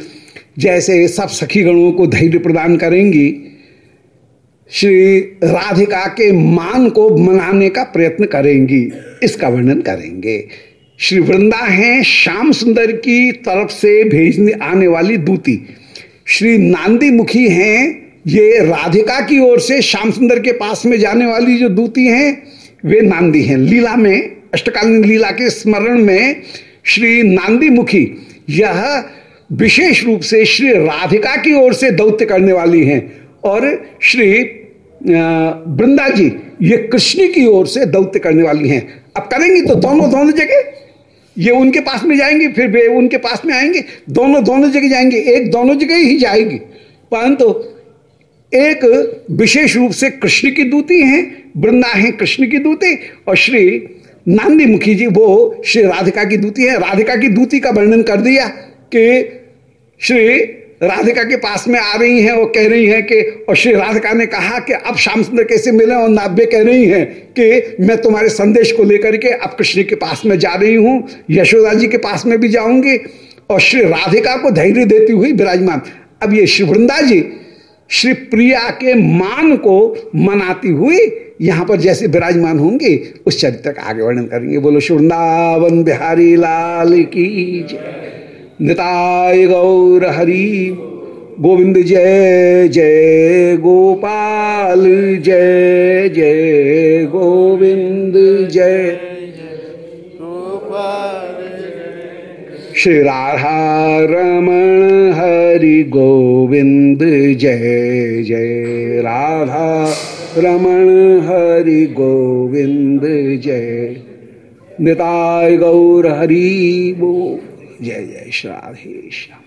जैसे सब सखी गणों को धैर्य प्रदान करेंगी श्री राधिका के मान को मनाने का प्रयत्न करेंगी, इसका वर्णन करेंगे। श्री वृंदा हैं श्याम सुंदर की तरफ़ से भेजने आने वाली दूती। श्री नांदी मुखी हैं, ये राधिका की ओर से श्याम सुंदर के पास में जाने वाली जो दूती हैं, वे नांदी हैं। लीला में, अष्टकालीन लीला के स्मरण में श्री नांदी मुखी, यह विशेष रूप से श्री राधिका की ओर से दौत्य करने वाली हैं और श्री वृंदा जी, ये कृष्ण की ओर से दौत्य करने वाली हैं। अब करेंगी तो दोनों दोनों जगह? ये उनके पास में जाएँगे, फिर वे उनके पास में आएँगे, दोनों दोनों जगह जाएँगे, एक दोनों जगह ही जाएगी। परंतु एक विशेष रूप से कृष्ण की दूती हैं, वृंदा है कृष्ण की दूती, और श्री नांदी मुखी जी, वो श्री राधिका की दूती है। राधिका की दूती का वर्णन कर दिया कि श्री राधिका के पास में आ रही हैं और कह रही हैं कि, और श्री राधिका ने कहा कि अब श्याम सुंदर कैसे मिले और नाव्य कह रही हैं कि मैं तुम्हारे संदेश को लेकर के अब कृष्ण के पास में जा रही हूँ, यशोदा जी के पास में भी जाऊँगी। और श्री राधिका को धैर्य देती हुई विराजमान। अब ये श्री वृंदा जी, श्री प्रिया के मान को मनाती हुई यहाँ पर जैसे विराजमान होंगे, उस चरित्र का आगे वर्णन करेंगे। बोलो, श्री वृंदावन बिहारी लाल की जय। निताय गौर हरि। गोविंद जय जय गोपाल, जय जय गोविंद, जय। गोपाल श्री राधा रमण हरि गोविंद, जय जय। राधा रमण हरि गोविंद, जय। निताय गौर हरि। बो जय जय श्री राधे श्याम